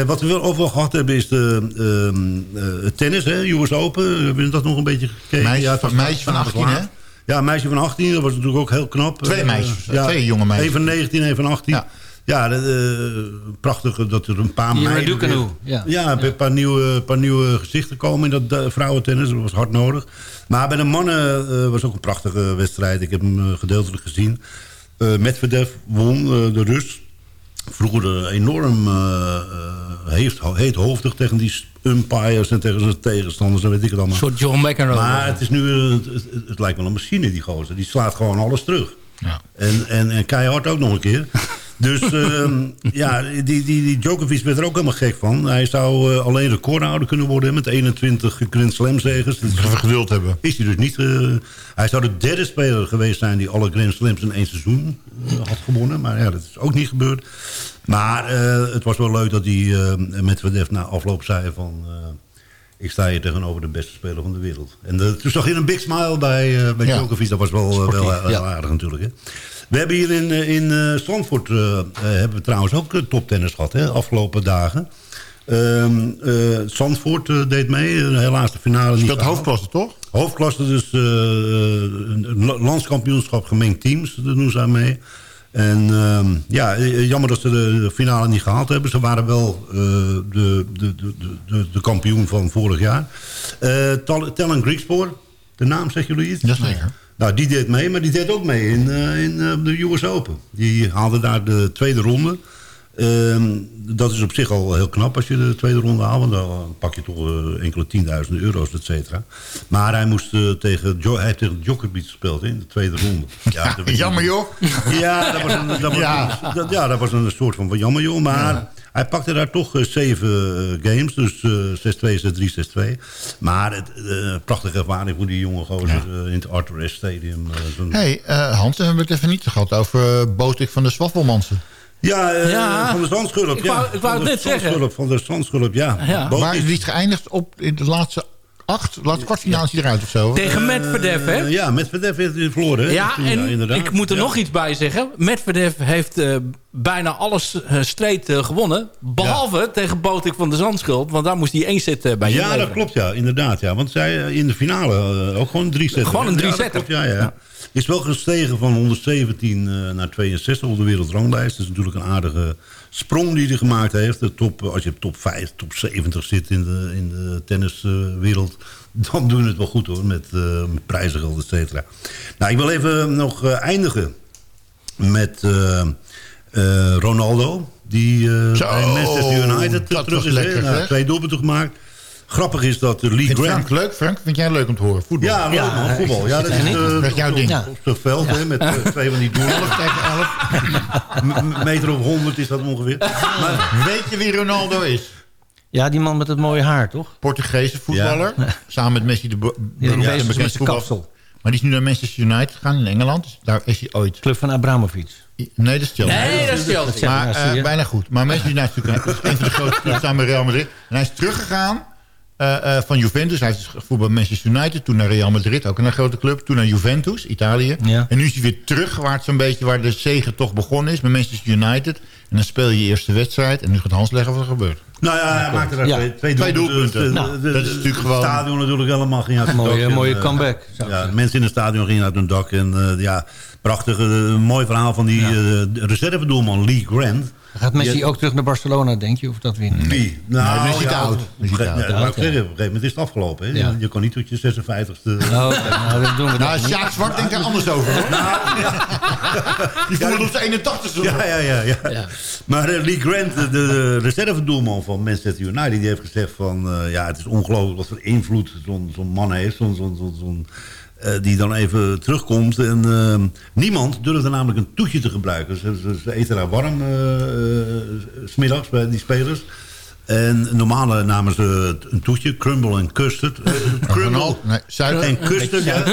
Wat we wel overal gehad hebben is de ehm, eh, het tennis, hè, US Open. Hebben we dat nog een beetje gekeken? Meisje het van- meisje van vanavond 18, hè? Ja, een meisje van 18, dat was natuurlijk ook heel knap. Twee meisjes, twee jonge meisjes. Een van 19, een van 18. Ja. Ja, eh, prachtig dat er een paar meiden... Weer- ja. Ja, een paar nieuwe, paar nieuwe gezichten komen in dat eh, vrouwentennis. Dat was hard nodig. Maar bij de mannen eh, was ook een prachtige wedstrijd. Ik heb hem gedeeltelijk gezien. Medvedev won de Rus. Vroeger enorm heeft, heethoofdig tegen die umpires en tegen zijn tegenstanders. En weet ik het allemaal. Een soort John McEnroe. Maar het, is nu, het, het, het lijkt wel een machine, die gozer. Die slaat gewoon alles terug. Ja. En, en, en keihard ook nog een keer. Dus *laughs* ehm, ja, die, die, die Djokovic werd er ook helemaal gek van. Hij zou eh, alleen recordhouder kunnen worden met 21 Grand Slam zegens. Dat Even geduld hebben. is hij dus niet. eh, hij zou de derde speler geweest zijn die alle Grand Slams in één seizoen eh, had gewonnen. Maar ja, dat is ook niet gebeurd. Maar het was wel leuk dat hij met Medvedev na afloop zei van... eh, ik sta hier tegenover de beste speler van de wereld. En eh, toen zag je een big smile bij, eh bij Ja. Djokovic. Dat was wel, eh, wel heel ja. aardig natuurlijk. Hè. We hebben hier in, eh, in eh, Zandvoort eh, eh, hebben we trouwens ook eh, toptennis gehad. Hè, afgelopen dagen. Eh, Zandvoort eh, deed mee. Eh, helaas de finale niet Speelt hoofdklasse, toch? Hoofdklasse dus eh, landskampioenschap gemengd teams. Daar doen ze aan mee. En ehm, ja, eh, jammer dat ze de, finale niet gehaald hebben. Ze waren wel eh, de, de, de, de, kampioen van vorig jaar. Eh Tal- Talon Griekspoor, de naam zegt jullie iets? Jazeker. Nou, die deed mee, maar die deed ook mee in, eh, in eh, de US Open. Die haalde daar de tweede ronde. Ehm, dat is op zich al heel knap als je de tweede ronde haalt. Want dan pak je toch eh, enkele tienduizenden euro's, et cetera. Maar hij, moest, eh, tegen, Jo- hij heeft tegen Djokovic gespeeld hè, in de tweede ronde. *laughs* Ja, dat was- Jammer joh. *laughs* Ja, dat was een, dat was, Ja. dat, ja, dat was een soort van, van jammer joh. Maar hij pakte daar toch eh, zeven games. Dus eh 6-2, 6-3, 6-2. Maar het, prachtige ervaring voor die jonge gozer in het Arthur S. Stadium. zo'n- hey, Hans, we hebben het even niet gehad over Botik van de Swaffelmansen. Ja, eh, Ja. van de Zandschulp. Ik ja. wou- ik wou Van de het net zeggen. Van de Zandschulp, ja. Ja. Maar is- is niet geëindigd op in de laatste acht, laatste kwartfinale eruit of zo? Tegen Medvedev, hè? Eh, ja, Medvedev heeft hij verloren. hè? Ja, en inderdaad. ik moet er nog iets bij zeggen. Medvedev heeft eh, bijna alles uh, streed gewonnen. Behalve tegen Botik van de Zandschulp. Want daar moest hij één set bij Ja, dat klopt, ja, inderdaad. Ja. Want zij eh, in de finale eh, ook gewoon drie zetten. Gewoon een drie klopt, Ja, ja. Is wel gestegen van 117 uh, naar 62 op de wereldranglijst. Dat is natuurlijk een aardige sprong die hij gemaakt heeft. De top, als je op top 5, top 70 zit in de, in de tenniswereld... *laughs* dan doen we het wel goed hoor, met, uh, met prijzengeld, et cetera. Nou, ik wil even nog uh, eindigen met uh, Ronaldo... die bij Manchester United terug is. Lekker, nou, twee doelpunten gemaakt. Grappig is dat de Lee Vind Grant... Frank leuk? Frank, vind jij leuk om te horen? Voetbal? Ja, leuk man, voetbal. Ja, dat is, uh, dat is jouw ding. Op het veld, hè, met uh, twee van die doelen. 11 tegen 11. meter of 100 is dat ongeveer. Maar weet je wie Ronaldo is? Ja, die man met het mooie haar, toch? Portugese voetballer. Samen met Messi de Ja, met zijn kapsel. Maar die is nu naar Manchester United gegaan in Engeland. Dus daar is hij ooit... Club van Abramovic. Nee, dat is Chelsea. Nee, dat is Chelsea. Maar Ja, eh, bijna goed. Maar Manchester United is natuurlijk een een van de grootste clubs samen met Real Madrid. En hij is teruggegaan eh, eh, van Juventus. Hij gevoetbald bij Manchester United. Toen naar Real Madrid, ook een grote club. Toen naar Juventus, Italië. Ja. En nu is hij weer terug waar het zo'n beetje waar de zegen toch begonnen is. Met Manchester United. En dan speel je je eerste wedstrijd. En nu gaat Hans leggen wat er gebeurt. Nou ja, hij maakte er Ja. twee, twee, Twee doelpunten. doelpunten. Nou, de- dat is de- natuurlijk gewoon- Het stadion natuurlijk helemaal ging uit Mooie-. En, mooie eh, comeback, Ja, zeggen. mensen in het stadion gingen uit hun dak. En eh, ja, prachtig. een mooi verhaal van die eh, reservedoelman Lee Grant. Gaat Messi Die- ook terug naar Barcelona, denk je? Of dat weer niet? Wie? Nou, Nee, dan is hij te ja, te ja, oud. Op een gegeven moment is het afgelopen. Hè? Ja. Je, je kan niet tot je 56e... Oh, oké. nou, dan doen we dat Nou, niet. Sjaak Zwart denkt er anders over. hoor. *laughs* Die voelde op zijn 81 Ja, ja, ja. ja. Maar eh, Lee Grant, de, de reservedoelman van Manchester United... die heeft gezegd van... eh, ja, het is ongelooflijk wat voor invloed zo'n zo'n man heeft. Zo'n zo'n zo'n zo'n, eh, die dan even terugkomt. En eh, niemand durfde namelijk een toetje te gebruiken. Ze, eten daar warm eh, eh, smiddags bij die spelers... En normaal eh, namen ze een toetje, crumble en custard. Eh, *laughs* crumble nee, suiker. en custard, ja.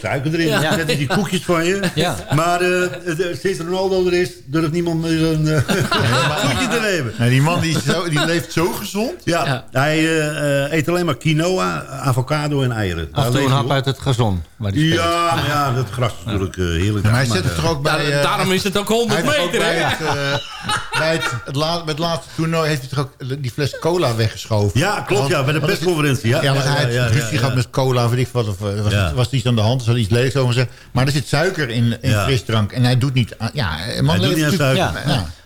suiker. Erin. Ja. Als die koekjes van je. Ja. Maar eh, eh, sinds Ronaldo er is, durft niemand meer een eh, *laughs* toetje te nemen. Nee, die man die, zo, die leeft zo gezond. Ja, Ja. hij eh, eh, eet alleen maar quinoa, avocado en eieren. Af en toe een leeft hap uit het gazon. Waar die speelt. Ja, ja, dat gras is natuurlijk eh, heerlijk. Maar hij Maar, zet het eh, toch ook bij... Daar- eh, daarom is het ook hij 100 heeft ook meter, bij hè? het, eh, bij het, het, la, bij het laatste toernooi heeft hij toch ook die fles cola weggeschoven. Ja, klopt, ja, bij de persconferentie. Ja, Ja, want hij had ja, ja, ruzie ja. gehad met cola, weet ik wat. Of, eh, was, Ja. was er iets aan de hand, er zat iets lelijks over gezegd. Maar er zit suiker in, in Ja. frisdrank. En hij doet niet aan... Ja, man Hij doet leeft niet aan suiker.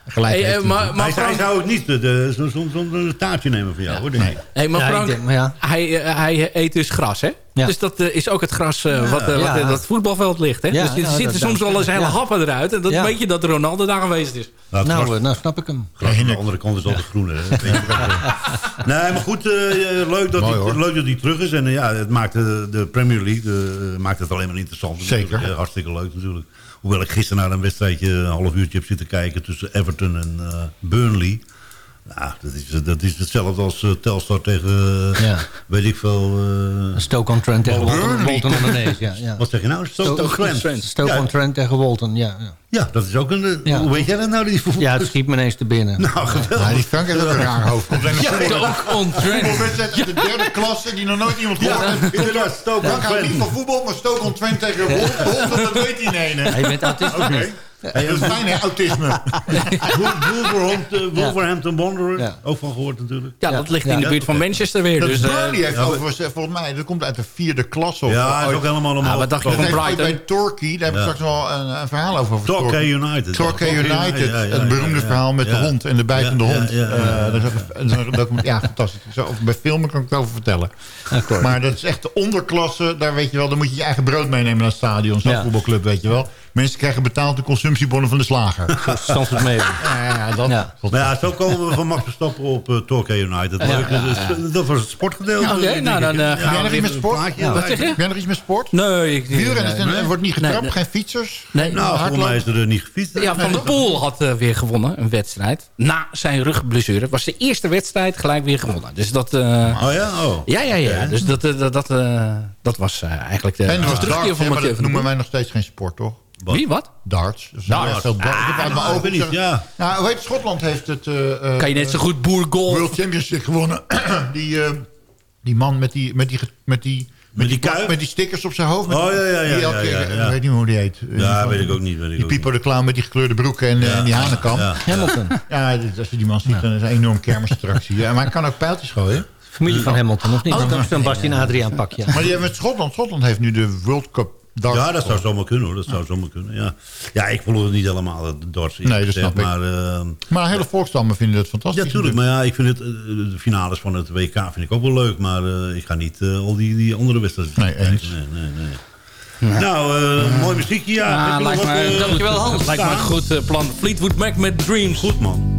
Ja, gelijk Hey, heeft eh, hij. maar, maar Hij, hij Frank, zou ook niet de- de- zo'n zo, zo, zo'n taartje nemen van jou, hoor. hey, maar Frank denk, maar ja. hij, eh, hij eet dus gras, hè? Ja. Dus dat eh, is ook het gras eh, wat, eh, wat Ja. in dat voetbalveld ligt, hè? Ja, dus er ja, zitten dat- soms wel eens hele ja. happen eruit. En dat Ja. weet je dat Ronaldo daar aanwezig is. Nou, gras- eh, nou snap ik hem. Gras aan de andere kant is altijd groener. Wat, eh. *laughs* nee, maar goed, eh, leuk, dat Mooi, hij, hoor. leuk dat hij terug is. En eh, ja, het maakt de, de Premier League eh, maakt het alleen maar interessant. Zeker. Eh, hartstikke leuk natuurlijk. Hoewel ik gisteren naar een wedstrijdje een half uurtje heb zitten kijken... tussen Everton en eh, Burnley. Nou, dat is, dat is hetzelfde als eh, Telstar tegen, eh, Ja. weet ik veel... eh, Stoke-on-Trent tegen Walton, Burnley. Walton Ondernees. Ja, ja. Wat zeg je nou? Stoke-on-Trent. Stoke-on-Trent tegen Walton, ja. Ja, Ja, dat is ook een... Ja. Hoe weet jij dat nou? Die ja het schiet me ineens te binnen. Nou, geweldig. Ja, die Frank heeft ook een raar hoofd. Voetbal. Ook on uit de derde klasse die nog nooit iemand gehoord Ja, heeft. inderdaad, Frank Stoke-on-Trent. houdt niet van voetbal, maar Stoke on Trent tegen Wolverhampton, dat weet hij nee? Ja, je bent autistisch Dat is fijn, hè, autisme. *laughs* Wolverhampton, Wolverhampton Wanderers. Ja. Ook van gehoord natuurlijk. Ja, dat ligt in de buurt van Manchester weer. Dat Dus, eh, Burnley heeft ja, overigens, eh, volgens mij, dat komt uit de vierde klas. Of Ja, is ooit. ook helemaal omhoog. Wat dacht je Dat van heeft Brighton? bij Torquay, daar heb ik Ja. straks wel een, een verhaal over. over Torquay United. Torquay United, ja, ja, het beroemde ja, ja. verhaal met de hond en de bijtende hond. ja, Eh, dat is dat is fantastisch. Zo, bij filmen kan ik het over vertellen. Maar dat is echt de onderklasse. Daar weet je wel, dan moet je je eigen brood meenemen naar het stadion. Zo'n voetbalclub, weet je wel. Mensen krijgen betaald de consumptiebonnen van de slager. *laughs* Stanford mee. Ja, ja, dat, Ja. Maar ja, zo komen we van Max Verstappen op uh, Torquay United. Leuk, dat Dat was het sportgedeelte. Ja, oké, nou, dan, eh, Ja, gaan we Ben jij nog iets met sport? plaatje Ja. erbij. Wat zeg je? Ben jij nog iets met sport? Nee, ik, Wielrennen nee, wordt niet getrapt, nee. geen fietsers? Nee, Nou, volgens hardlopen? mij is er eh, niet gefietst. Ja, Van der Poel had eh, weer gewonnen, een wedstrijd. Na zijn rugblessure. Het was de eerste wedstrijd gelijk weer gewonnen. Dus dat... eh, Oh ja? Oh. ja, ja, ja. Dus dat, dat, dat, dat was eh, eigenlijk de En dat was terugkeer van Mathieu noemen wij nog steeds geen sport, toch? Wie, wat? Darts. Dus Darts. veel mijn nou, ogen ik weet niet, ja. Nou, hoe heet? Schotland heeft het... eh, eh, Kan je net zo goed boergolf... World Championship gewonnen. *clears throat* die, eh, die man met die, met die, met die, met die met die stickers op zijn hoofd. Met Oh, ja, ja, ja, ja, ja, ja. Ik weet niet hoe die heet. Ja, Die weet ik ook niet. Weet ik Die ook Pipo de Clown met die gekleurde broeken en, eh, en die hanenkam. Ja. Ja, Hamilton. *laughs* dit- als je die man ziet, dan is het een enorm kermisattractie. Ja, maar hij kan ook pijltjes gooien. Familie van Hamilton, of niet? Oh, Zo'n Bastien Adriaan pakje. Maar die hebben met Schotland. Schotland heeft nu de World Cup Ja, dat zou zomaar kunnen hoor. Dat zou zomaar kunnen. Ja, ja ik volg het niet helemaal, de darts. Nee, dat snap. Maar, eh, Maar hele volkstammen vinden het ja, fantastisch. tuurlijk. Maar ja, ik vind het, eh, de finales van het WK vind ik ook wel leuk. Maar eh, ik ga niet eh, al die, die andere wedstrijden Nee, kijken. eens. Nee, nee, nee. Nou, eh, mooi muziekje. Ja, Ja, lijkt wat, me, eh, Dankjewel, Hans. Lijkt me een goed eh, plan. Fleetwood Mac met Dreams. Goed man.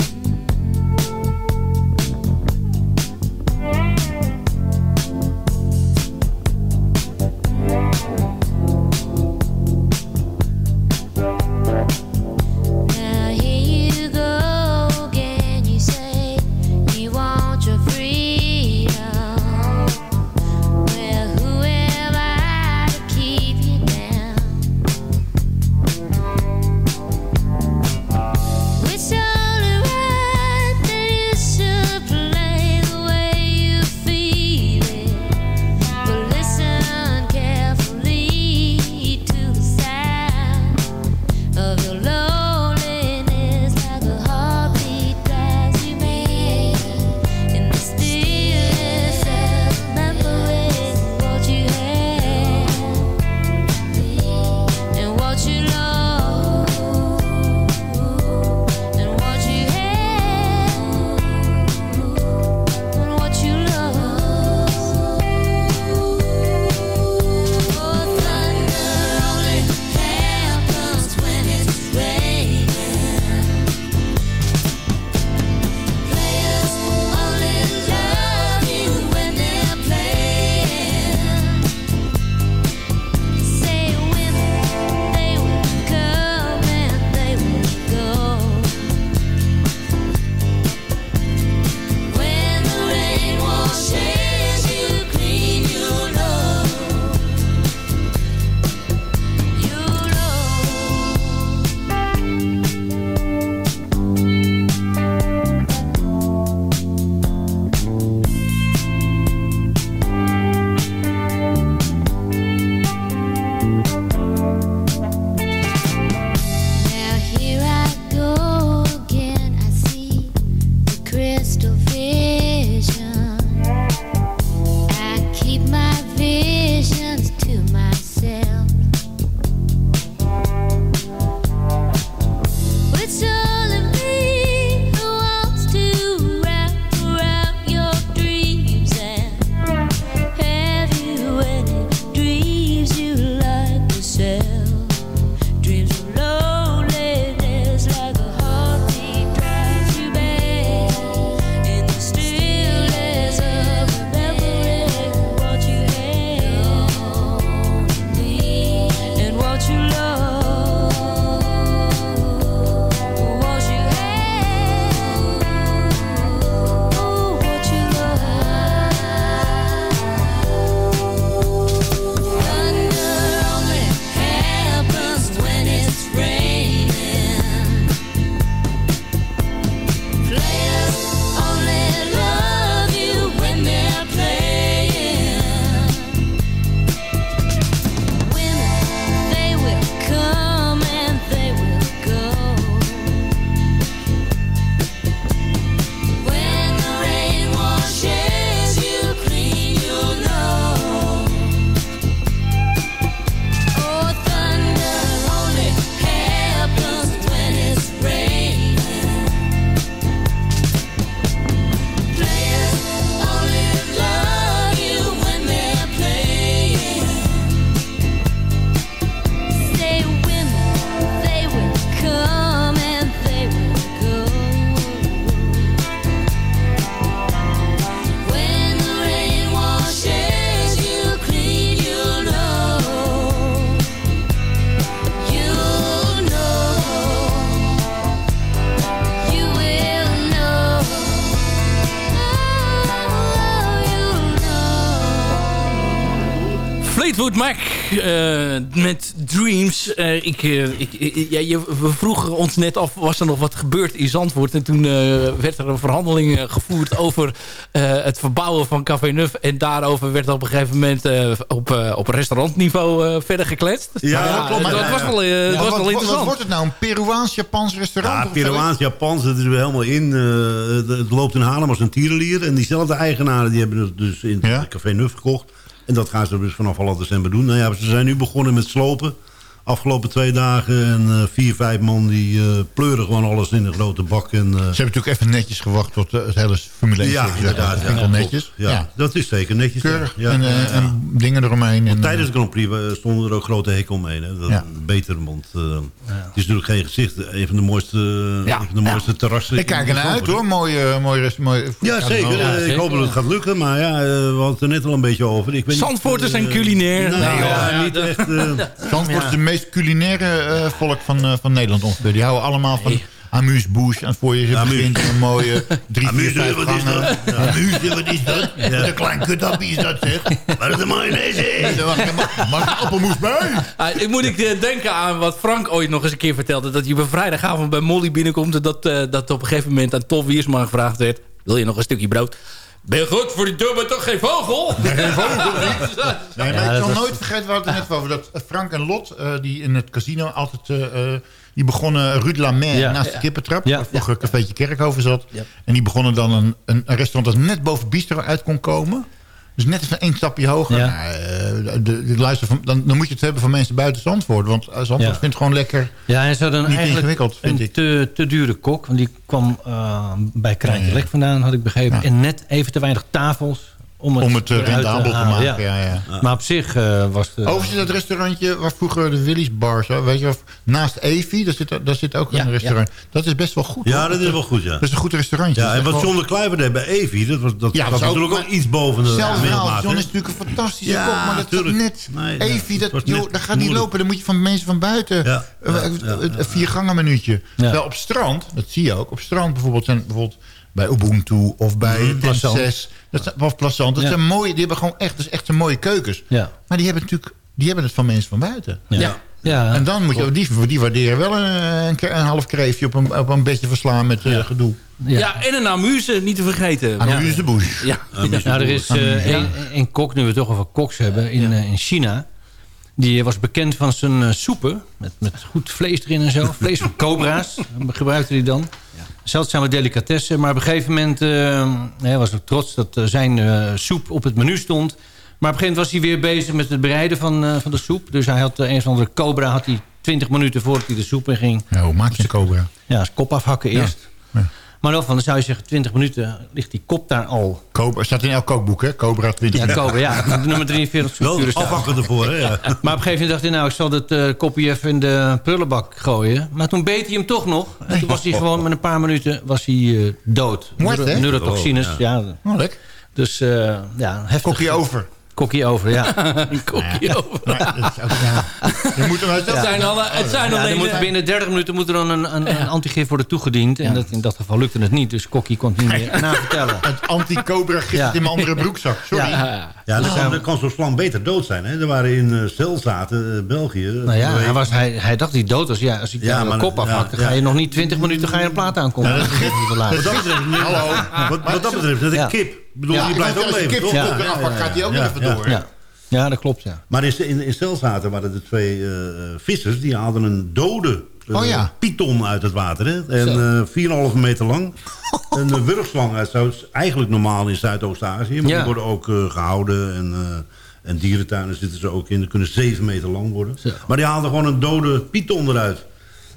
Fleetwood Mac eh, met Dreams. Eh, ik, eh, ik, ik- ja, je, we vroegen ons net af, was er nog wat gebeurd in Zandvoort? En toen eh, werd er een verhandeling gevoerd over eh, het verbouwen van Café Nuf. En daarover werd op een gegeven moment eh, op, eh, op restaurantniveau eh, verder gekletst. Ja, dat klopt. Ja, was ja. wel, eh, Maar was wat, wel wat- interessant. wat wordt het nou? Een Peruaans-Japans restaurant? Ja, of zo? Peruaans, Japans, dat is weer helemaal in. Eh, het, het loopt in Haarlem als een tierenlier. En diezelfde eigenaren die hebben het dus in het Café Nuf gekocht. En dat gaan ze dus vanaf half december doen. Nou ja, ze zijn nu begonnen met slopen. Afgelopen twee dagen. En eh, vier, vijf man die eh, pleuren gewoon alles in een grote bak. En, eh, Ze hebben natuurlijk even netjes gewacht tot het hele Formule 1 ja, inderdaad. Dat Ja, klopt. netjes. Ja, dat is zeker netjes. Keurig. Ja. En, eh, Ja. en dingen eromheen. En, Tijdens de Grand Prix stonden er ook grote hekken omheen. Hè. Dat Ja. Beter, want eh, het is natuurlijk geen gezicht. Een van de mooiste, een van de mooiste terrassen. Ik kijk ernaar uit hoor. Mooie, mooie, rest- mooie Ja, zeker. Ik hoop dat het gaat lukken. Maar ja, we hadden het er net al een beetje over. Ik weet niet, Zandvoorters eh, en culinair. Nee, Nou, ja, ja, niet echt. Zandvoort is de meest culinaire eh, volk van, eh, van Nederland ongeveer. Die houden allemaal van amuse-bouche. En voor je ze begint een mooie *laughs* drie, vier, Amuse, vijf wat is gangen. dat? Ja. Amuse, wat is dat? Wat een klein kutappie is dat zeg. Waar is de mayonaise? Mag een appelmoes bij? Ah, ik moet ik eh, denken aan wat Frank ooit nog eens een keer vertelde. Dat je op een vrijdagavond bij Molly binnenkomt. En dat, eh, dat op een gegeven moment aan Tof Wiersma gevraagd werd. Wil je nog een stukje brood? Ben je goed voor die maar toch geen vogel? Nee, vogel *laughs* Nee, maar Ja, ik zal was- nooit vergeten, we hadden het net over... dat Frank en Lot, eh, die in het casino altijd... eh, eh, die begonnen Rue de la Mer Ja. naast de Ja. kippentrap. Ja. Waar vroeger een cafeetje Kerkhoven zat. En die begonnen dan een, een, een restaurant dat net boven Bistro uit kon komen. Dus net even één stapje hoger. Ja. Nou, eh, de, de, luister van, dan, dan moet je het hebben van mensen buiten Zandvoort. Want eh, Zandvoort Ja. vindt het gewoon lekker... Ja, en ze Niet eigenlijk ingewikkeld, vind een ik. te, te dure kok. Want die kwam eh, bij Kraantje Lek vandaan, had ik begrepen. En net even te weinig tafels om het, Om het, eh, rendabel te maken, ja, ja. Maar op zich eh, was het... Overigens dat restaurantje waar vroeger de Willys bar zat, weet je, of naast Evi, daar zit, daar zit ook Ja, een restaurant. Dat is best wel goed. Ja, hoor. dat is wel goed, ja. Dat is een goed restaurantje. Ja, en wat John de Kluiver deed bij Evi, dat was, dat Ja, was ook- natuurlijk ook iets boven de middelmaat, John is natuurlijk een fantastische Ja, kok, maar dat is tuurlijk. net... Nee, Evi, dat, joh, net gaat niet moeilijk. lopen. Dan moet je van mensen van buiten... Ja, eh, ja, ja, ja. vier gangen minuutje. Terwijl op strand, dat zie je ook, op strand bijvoorbeeld zijn bijvoorbeeld bij Ubuntu of bij mm, Plassant. 6 dat of Plassant. Dat Ja. zijn mooie, die hebben gewoon echt, dat is echt een mooie keukens. Ja. Maar die hebben natuurlijk, die hebben het van mensen van buiten. Ja. Ja. Ja. En dan moet je, die, die waarderen wel een, een, een half kreefje op een, op een bedje verslaan met eh, gedoe. Ja. en een amuse, niet te vergeten. Amuse de bouche. Ja. Nou, er is eh, één één kok, nu we het toch over koks hebben, in, eh, in China. Die was bekend van zijn soepen. Met, met goed vlees erin en zo. Vlees van cobra's *laughs* gebruikte hij dan. Zeldzame delicatessen. Maar op een gegeven moment eh, hij was ook trots dat eh, zijn eh, soep op het menu stond. Maar op een gegeven moment was hij weer bezig met het bereiden van, van de soep. Dus hij had een of andere cobra had hij 20 minuten voordat hij de soep in ging. Ja, hoe maak je een cobra? Ja, kop afhakken eerst. Ja. Maar dan, van, dan zou je zeggen, 20 minuten ligt die kop daar al. Cobra staat in elk kookboek, hè? Cobra 20. Ja, Cobra, ja. *laughs* Nummer 43 Wel afwachten ervoor, hè? Ja. Maar op een gegeven moment dacht hij, nou, ik zal het eh kopje even in de prullenbak gooien. Maar toen beet hij hem toch nog. En toen was hij gewoon met een paar minuten was hij, eh, dood. Wat, hè? Neurotoxines, Oh, ja. Oh, lekker. Dus eh, ja, heftig. Kokje over. Kokkie over, ja. *laughs* Een kokje over. Nee, dat is ook, ja. *laughs* Moet Het zijn, alle, het zijn Ja, er alleen... moet, eh, binnen 30 minuten moet er dan een, een, een antigif worden toegediend. En dat, in dat geval lukte het niet. Dus Kokkie kon het niet meer navertellen. Het anti-cobra gist Ja. in mijn andere broekzak. Sorry. Ja. Ja, dan kan, dan kan zo'n slang beter dood zijn. Hè? Er waren in uh, Celzaten, uh, België... Nou ja, hij, was, hij, hij dacht hij dood was. Ja, als ik Ja, maar- kop afhak, dan ja, ga je nog niet 20 minuten ga je een plaat aankomen. Ja, dat dat Hallo. Wat, wat dat betreft, dat is een kip. Ik bedoel, Ja, die blijft als ook je leven, toch? kokken afpakt, gaat hij ook ja, even ja. door. Ja. ja, dat klopt, ja. Maar in, in, in Celzaten waren er twee eh, vissers... die haalden een dode eh, Oh ja. python uit het water. Hè? En eh 4,5 meter lang. *laughs* een uh, wurgslang uit Zuid... Eigenlijk normaal in Zuidoost-Azië. Maar Ja. die worden ook eh, gehouden. En, eh, en dierentuinen zitten ze ook in. Die kunnen 7 meter lang worden. Zo. Maar die haalden gewoon een dode python eruit.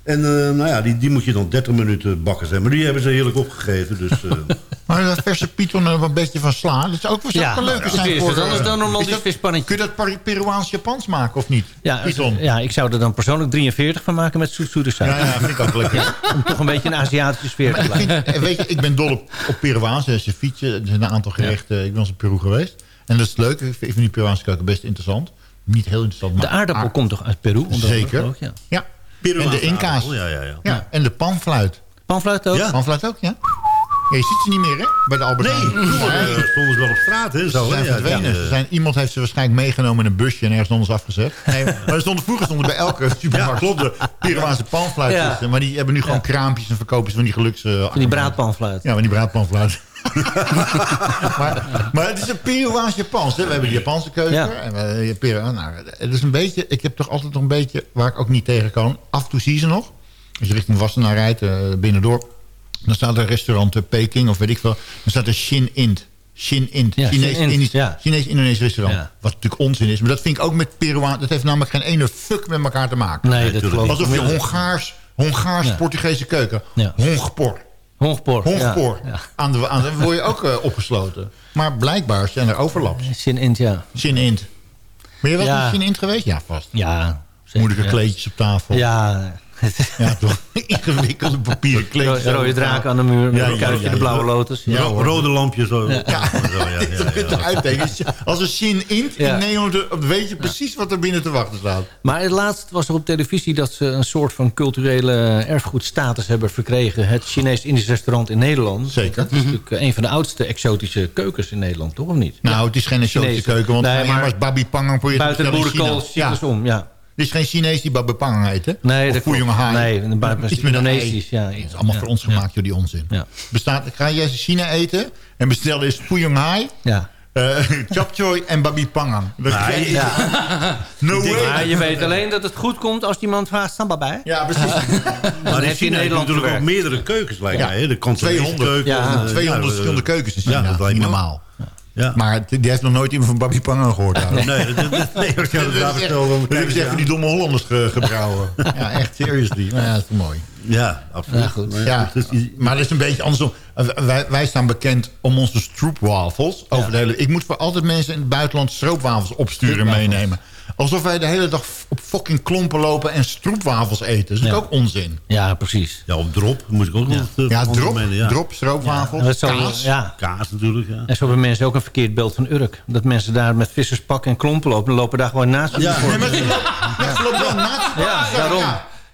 En eh, nou ja, die, die moet je dan 30 minuten bakken zijn. Maar die hebben ze heerlijk opgegeten. Dus, eh, *laughs* Maar dat verse python er een beetje van sla. Dat is ook wel Ja, een leuke dat zijn is voor... het. Anders eh, dan dat- vispannetje. Kun je dat Peruaans-Japans maken of niet? Ja, python. ja, ik zou er dan persoonlijk 43 van maken met zoetzoete saus. Ja, ja, vind ik ook lekker. *laughs* Om toch een beetje een Aziatische sfeer te Maar eh, weet je, ik ben dol op, op Peruaans. Er ceviche, er zijn een aantal gerechten. Ik ben eens in Peru geweest. En dat is leuk. Ik vind, die Peruaanse keuken best interessant. Niet heel interessant, maar... De aardappel komt toch uit Peru? Zeker. ook, Ja. Ja. En de Inca's. aardappel, Ja, ja, ja. Ja, en de panfluit. Panfluit ook? Ja. Panfluit ook, ja? Ja, je ziet ze niet meer, hè? Bij de Albert Nee, Nee. eh, stonden ze wel op straat. Hè, Ze zo, zijn hè? Ja, verdwenen. ja, Ze zijn, iemand heeft ze waarschijnlijk meegenomen in een busje en ergens anders afgezet. Nee, *laughs* maar er stonden, vroeger stonden bij elke supermarkt klopt. de Peruaanse panfluitjes. Ja. Maar die hebben nu gewoon kraampjes en verkopen ze van die geluks... eh, Van die braadpanfluit. Ja, van die braadpanfluit. *laughs* maar, maar het is een Peruaans Japans. Hè? We hebben de Japanse keuken. Ja. En we, Peru, nou, het is een beetje, ik heb toch altijd nog een beetje, waar ik ook niet tegen kan. Af en toe zie je ze nog. Als je richting Wassenaar rijdt, eh, binnendoor. Dan staat er restaurant eh, Peking of weet ik veel. Dan staat er Shin Int. Shin Int. Ja, Chinees, Indisch- ja. Chinees-Indonesisch restaurant. Ja. Wat natuurlijk onzin is. Maar dat vind ik ook met Peruaan. Dat heeft namelijk geen ene fuck met elkaar te maken. Nee, dat ik Alsof je. Hongaars, Hongaars Ja. Portugese keuken. Ja. Hongpor. Hongpoor. Hongpoor. Ja. Aan de, aan de, word je ook eh, opgesloten. Maar blijkbaar zijn er overlaps. Shin Int, ja. Shin Int. Ben je wel Ja. in Shin Int geweest? Ja, vast. Ja. zeker, Moeilijke kleedjes op tafel. Ja. Ja, toch? *laughs* Ingewikkelde papieren kleedjes. Ro- Rode draak aan de muur. Met Ja, een ja, ja, de ja. blauwe lotus. Ja, Ro- rode lampjes. Zo. Ja. Ja. Ja, *laughs* ja, ja. Als een Shin Int Ja. in Nederland, dan weet je precies wat er binnen te wachten staat. Maar het laatst was er op televisie dat ze een soort van culturele erfgoedstatus hebben verkregen. Het Chinees-Indisch restaurant in Nederland. Zeker. Dat is natuurlijk een van de oudste exotische keukens in Nederland, toch of niet? Nou, het is geen exotische keuken, want Nee, maar maar Babi Pangang probeert Buiten de boerenkool, cyclus om, ja. Het is geen Chinees die Babi Pangang heet, hè? Nee, of klopt. Hai. Nee, *laughs* Iets met Indonesisch, ja. Het is allemaal Ja. voor ons gemaakt, joh, die onzin. Ja. Bestaat, ga jij China eten en bestel eens Fuyong Hai, Ja. eh *laughs* Choy en Babi Pangang. Dat Ja, is- ja. *laughs* No way. Maar je weet alleen dat het goed komt als iemand vraagt samba bij. Ja, precies. Maar in heb je in China Nederland natuurlijk ook meerdere keukens, lijkt Ja. mij. hè? De Cantonese 200. keuken. Ja, en, eh, 200 ja, verschillende keukens in ja, China. dat lijkt niet me ook. normaal. Ja. Maar die heeft nog nooit iemand van Babi Pangang gehoord. Nee, dat, dat, nee, dat, Dat dat, is echt- hebben ze echt van die domme Hollanders ge- gebrouwen. ja, echt, seriously. Maar ja, dat is mooi. Ja, absoluut. Ja, goed. Maar Ja, het is- maar dat is een beetje andersom. Wij, wij staan bekend om onze stroopwafels. Over Ja. de hele, ik moet voor altijd mensen in het buitenland stroopwafels opsturen en meenemen. Alsof wij de hele dag op fucking klompen lopen en stroopwafels eten. Dat is Ja. ook onzin. Ja, precies. Ja, op drop moet ik ook nog... eh, Ja, drop, menen, ja. drop stroopwafels, kaas. Ja. Kaas natuurlijk, ja. En zo hebben mensen ook een verkeerd beeld van Urk. Dat mensen daar met visserspak en klompen lopen. Dan lopen daar gewoon naast. Ja. Voor- Nee, maar ze lopen- ja, ze lopen wel naast. Ja, daarom.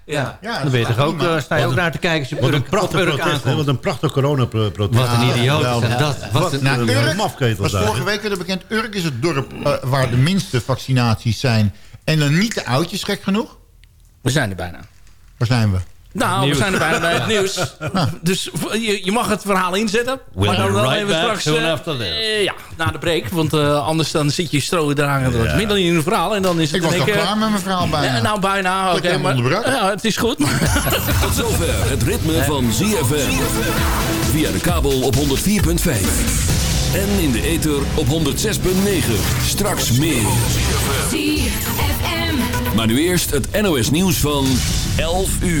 Ja. Ja, dan ben je toch ook, eh, sta je ook een- naar te kijken op Wat een prachtig protest. Wat een prachtig coronaprotest. Wat een idioot. dat, wat een, Nou, een Urk mafketel was daar, vorige week weer bekend. Urk is het dorp eh, waar de minste vaccinaties zijn. En dan niet de oudjes, gek genoeg. We zijn er bijna. Waar zijn we? Nou, we zijn er bijna bij het nieuws. Dus je, je mag het verhaal inzetten. We'll maar dan be wel right even straks... eh, after this. ja, na de break. Want eh, anders dan zit je stroodragen ja. Ja. midden in een verhaal. En dan is het Ik was al één keer- klaar met mijn verhaal bijna. Nou, bijna. Oké, maar ja, het is goed. *laughs* Tot zover het ritme van ZFM. Via de kabel op 104.5. En in de ether op 106.9. Straks meer. Maar nu eerst het NOS nieuws van 11 uur.